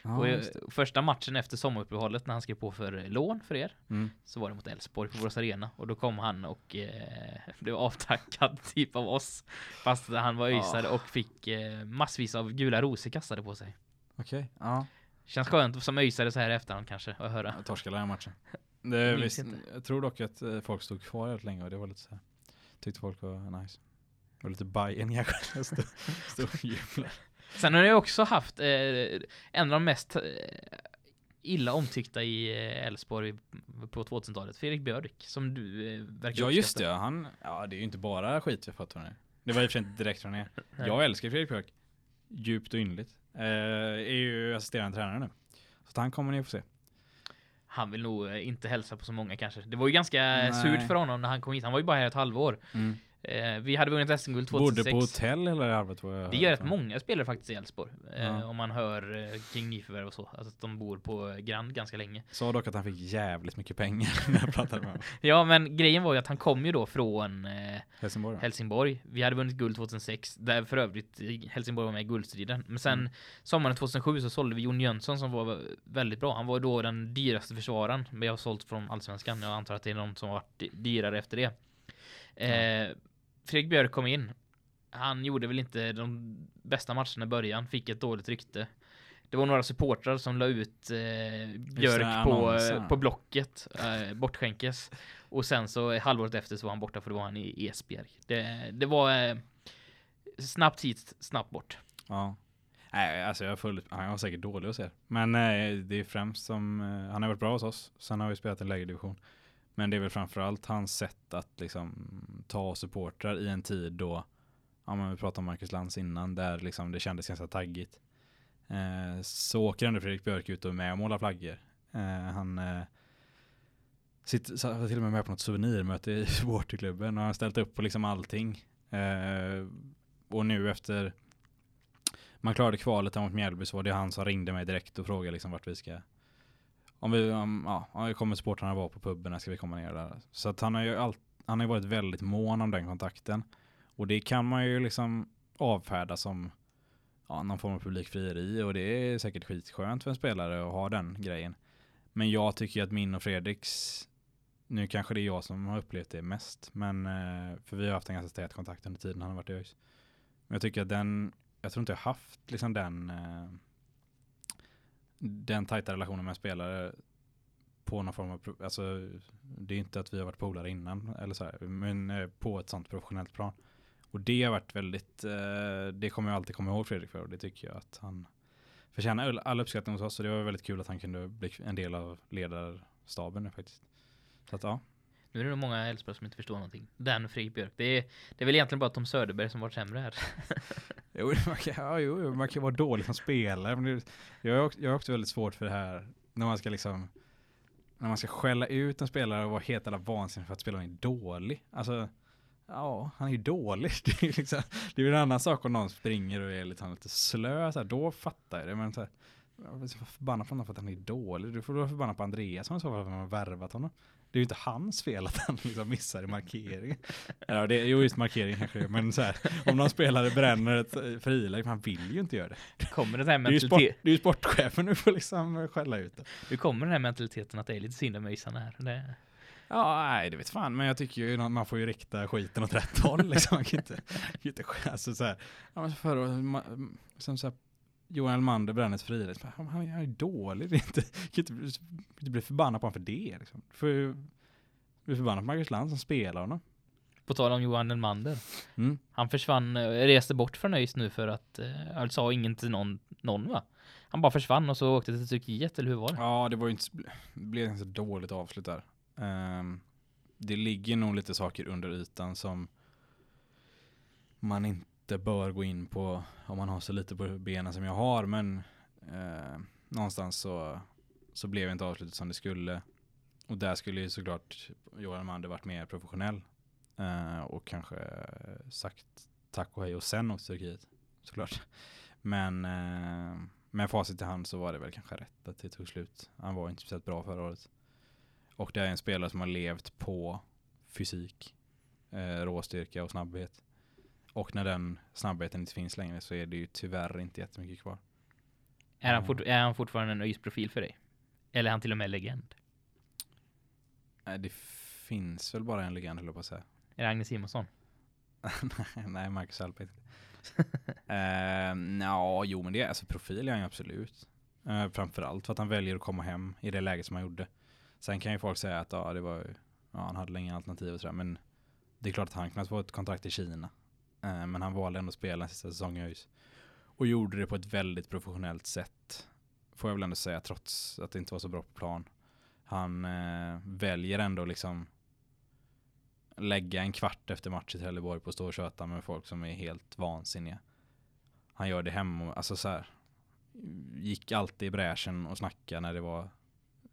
Elfsborg. och eh, första matchen efter sommaruppehållet när han skrev på för lån för er Mm. så var det mot Elfsborg på Borås Arena och då kom han och eh, blev avtackad typ av oss. Fast han var öisare och fick eh, massvis av gula rosor kastade på sig. Okej, ja. Känns skönt som öisare så här i efterhand kanske att höra. Jag torskade den matchen. Det, visst, inte. jag tror dock att eh, folk stod kvar väldigt länge och det var lite så här. Tyckte folk var nice. Det var lite Bajen kanske. Jag stod, stod och jublade. Sen har ni också haft eh, en av de mest eh, illa omtyckta i eh, Elfsborg på 2000-talet, Fredrik Björk, som du eh, verkar Ja just det, han, ja det är ju inte bara skit vi fått från er. Det var i och för sig inte direkt från er. Jag älskar Fredrik Björk. Djupt och innerligt. Eh, är ju assisterande tränare nu. Så han kommer ni få se. Han vill nog eh, inte hälsa på så många kanske. Det var ju ganska Nej. surt för honom när han kom hit. Han var ju bara här ett halvår. Eh, vi hade vunnit SM-guld 2006. Bodde på hotell hela det jag Det gör rätt från. många spelare faktiskt i Elfsborg. Eh, Ja. Om man hör eh, kring nyförvärv och så. Alltså att de bor på Grand ganska länge. Sa dock att han fick jävligt mycket pengar när jag pratade med honom. Ja men grejen var ju att han kom ju då från eh, Helsingborg. Helsingborg. Vi hade vunnit guld 2006, där för övrigt eh, Helsingborg var med i guldstriden. Men sen Mm. sommaren 2007 så sålde vi Jon Jönsson som var väldigt bra. Han var då den dyraste försvararen, men jag har sålt från Allsvenskan. Jag antar att det är någon som har varit dy- dyrare efter det. Eh, Fredrik Björk kom in. Han gjorde väl inte de bästa matcherna i början, fick ett dåligt rykte. Det var några supportrar som la ut eh, Björk på, annonserna. eh, på Blocket, eh, bortskänkes. Och sen så halvåret efter så var han borta för då var han i Esbjerg. Det, det var eh, snabbt hit, snabbt bort. Ja. Nej, alltså jag, full, han var säkert dålig att se. Men eh, det är främst som, eh, han har varit bra hos oss. Sen har vi spelat en lägre division. Men det är väl framförallt hans sätt att liksom ta supportrar i en tid då, ja men vi pratade om Marcus Lantz innan, där liksom det kändes ganska taggigt. Eh, så åker ändå Fredrik Björk ut och är med och målar flaggor. Eh, han eh, sitter, till och med med på något souvenirmöte i supporterklubben och har ställt upp på liksom allting. Eh, och nu efter man klarade kvalet mot Mjällby så var det han som ringde mig direkt och frågade liksom vart vi ska om vi, om, ja, om vi kommer supportrarna vara på puben, ska vi komma ner där? Så att han har ju alltid han har ju varit väldigt mån om den kontakten. Och det kan man ju liksom avfärda som ja, någon form av publikfrieri och det är säkert skitskönt för en spelare att ha den grejen. Men jag tycker ju att min och Fredriks, nu kanske det är jag som har upplevt det mest, men eh, för vi har haft en ganska tät kontakt under tiden han har varit i ÖIS. Men jag tycker att den, jag tror inte jag har haft liksom den eh, den tajta relationen med en spelare på någon form av, alltså det är inte att vi har varit polare innan eller så här, men eh, på ett sånt professionellt plan. Och det har varit väldigt, eh, det kommer jag alltid komma ihåg Fredrik för och det tycker jag att han förtjänar all- uppskattning hos oss och det var väldigt kul att han kunde bli en del av ledarstaben nu faktiskt. Så att ja, Nu är det nog många Elfsborg som inte förstår någonting. Den Fredrik Björk. Det är, det är väl egentligen bara Tom Söderberg som varit sämre här. Jo, man kan, ja, jo, man kan vara dålig som spelare. Men det, jag, har också, jag har också väldigt svårt för det här när man ska liksom när man ska skälla ut en spelare och vara helt alla vansinnig för att spelaren är dålig. Alltså, ja, han är ju dålig. Det är, liksom, det är en annan sak om någon springer och är liksom lite slö, så här, då fattar jag det. Men så här, jag är så förbannad på honom för att han är dålig. Du får vara förbannad på Andreas som i så fall för att man har värvat honom. Det är ju inte hans fel att han liksom missar markeringen. Ja, det är ju just markering kanske, men så här, om någon spelare bränner ett friläge, han vill ju inte göra det. Kommer det här Det är ju, sport, det är ju sportchefen nu får liksom skälla ut det. hur kommer den här mentaliteten att det är lite synd om ÖISarna här? Det, Ja, nej, det vet fan, men jag tycker ju att man får ju rikta skiten åt rätt håll liksom. Man kan inte, kan inte alltså så här, ja, men förra som så här, Johan Elmander friläge, så bara, han, han är dålig, det är inte, kan inte, inte bli förbannad på honom för det liksom. Ju bli förbannad på Marcus Land som spelar honom. på tal om Johan Elmander. Mm. Han försvann, eh, reste bort från ÖIS nu för att, eh, han sa ingen till någon, någon va? Han bara försvann och så åkte till Turkiet, eller hur var det? Ja, det var ju inte, blev ganska dåligt avslut där. Ehm, det ligger nog lite saker under ytan som man inte bör gå in på om man har så lite på benen som jag har. Men eh, någonstans så, så blev inte avslutet som det skulle. Och där skulle ju såklart Johan Mander varit mer professionell. Eh, och kanske sagt tack och hej och sen åkt Turkiet. Såklart. Men eh, med facit i hand så var det väl kanske rätt att det tog slut. Han var inte speciellt bra förra året. Och det är en spelare som har levt på fysik, eh, råstyrka och snabbhet. Och när den snabbheten inte finns längre så är det ju tyvärr inte jättemycket kvar. Är, han fort, är han fortfarande en ÖIS-profil för dig? Eller är han till och med legend? Eh, det finns väl bara en legend höll jag på att säga. Är det Agnes Simonsson? Nej, Marcus Alpert. uh, ja, jo men det är alltså profil är han ju absolut. Uh, framförallt för att han väljer att komma hem i det läget som han gjorde. Sen kan ju folk säga att ja, det var ja, han hade länge alternativ och sådär. Men det är klart att han kunnat få ett kontrakt i Kina. Eh, men han valde ändå att spela den sista säsongen. i ÖIS. Och gjorde det på ett väldigt professionellt sätt. Får jag väl ändå säga trots att det inte var så bra på plan. Han eh, väljer ändå liksom lägga en kvart efter match i Trelleborg på att stå och köta med folk som är helt vansinniga. Han gör det hemma, alltså så här. Gick alltid i bräschen och snackade när det var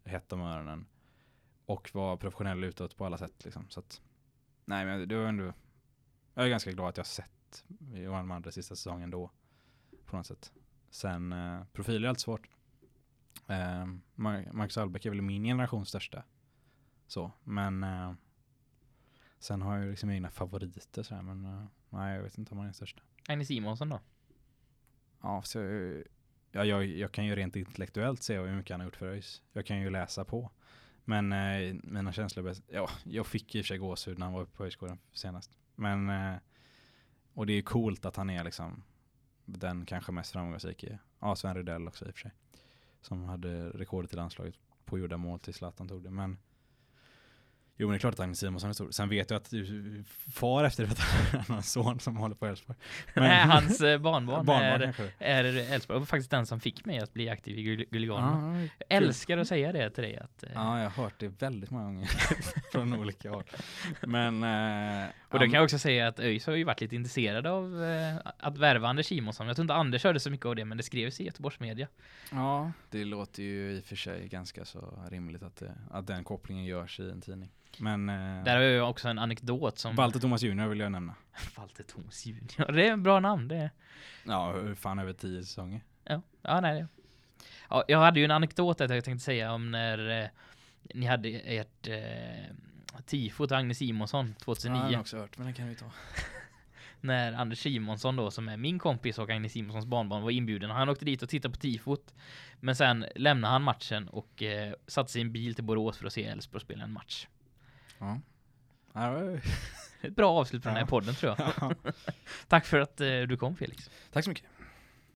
hett om öronen. Och var professionell utåt på alla sätt liksom. Så att, nej men det var ändå, jag är ganska glad att jag har sett Johan Mandre sista säsongen då. På något sätt. Sen, eh, profil är alltid svårt. Eh, Mar- Marcus Albeck är väl min generations största. Så, men eh, Sen har jag ju liksom egna favoriter sådär, men uh, nej jag vet inte om han är största. Agnes Simonsson då? Ja, så, eh, ja jag, jag kan ju rent intellektuellt se hur mycket han har gjort för ÖIS. Jag kan ju läsa på. Men eh, mina känslor, ja, jag fick i och för sig gåshud när han var uppe på högskolan senast. Men, eh, och det är ju coolt att han är liksom den kanske mest framgångsrika. Ja, Sven Rydell också i och för sig. Som hade rekordet i landslaget på gjorda mål till Zlatan tog det. Men Jo men det är klart att Agnes Simonsson är stor. Sen vet jag att du far efter det för att han har en son som håller på Elfsborg. Nej, hans eh, barnbarn, barnbarn är, Elfsborg. Och faktiskt den som fick mig att bli aktiv i Gull- Guliganerna. Ja, Jag älskar att säga det till dig att eh, ja, jag har hört det väldigt många gånger från olika håll. Men... Eh, Och då kan jag också säga att ÖIS har ju varit lite intresserade av eh, att värva Anders Simonsson. Jag tror inte Anders hörde så mycket av det, men det skrevs i Göteborgs media. Ja, det låter ju i och för sig ganska så rimligt att, det, att den kopplingen görs i en tidning. Men eh, Där har jag också en anekdot som... Walter Thomas Junior vill jag nämna. Walter Thomas Junior. Det är en bra namn. Det är... Ja, hur fan över tio säsonger. Ja, ja nej. Ja, jag hade ju en anekdot att jag tänkte säga om när eh, ni hade ert eh, tifo till Agnes Simonsson 2009. Ja, jag har också hört, men den kan vi ta. när Anders Simonsson då, som är min kompis och Agnes Simonssons barnbarn, var inbjuden. Han åkte dit och tittade på tifot. Men sen lämnade han matchen och eh, satte en bil till Borås för att se Elfsborg spela en match. Ja. Ett bra avslut på den här podden tror jag. ja. Tack för att eh, du kom Felix. Tack så mycket.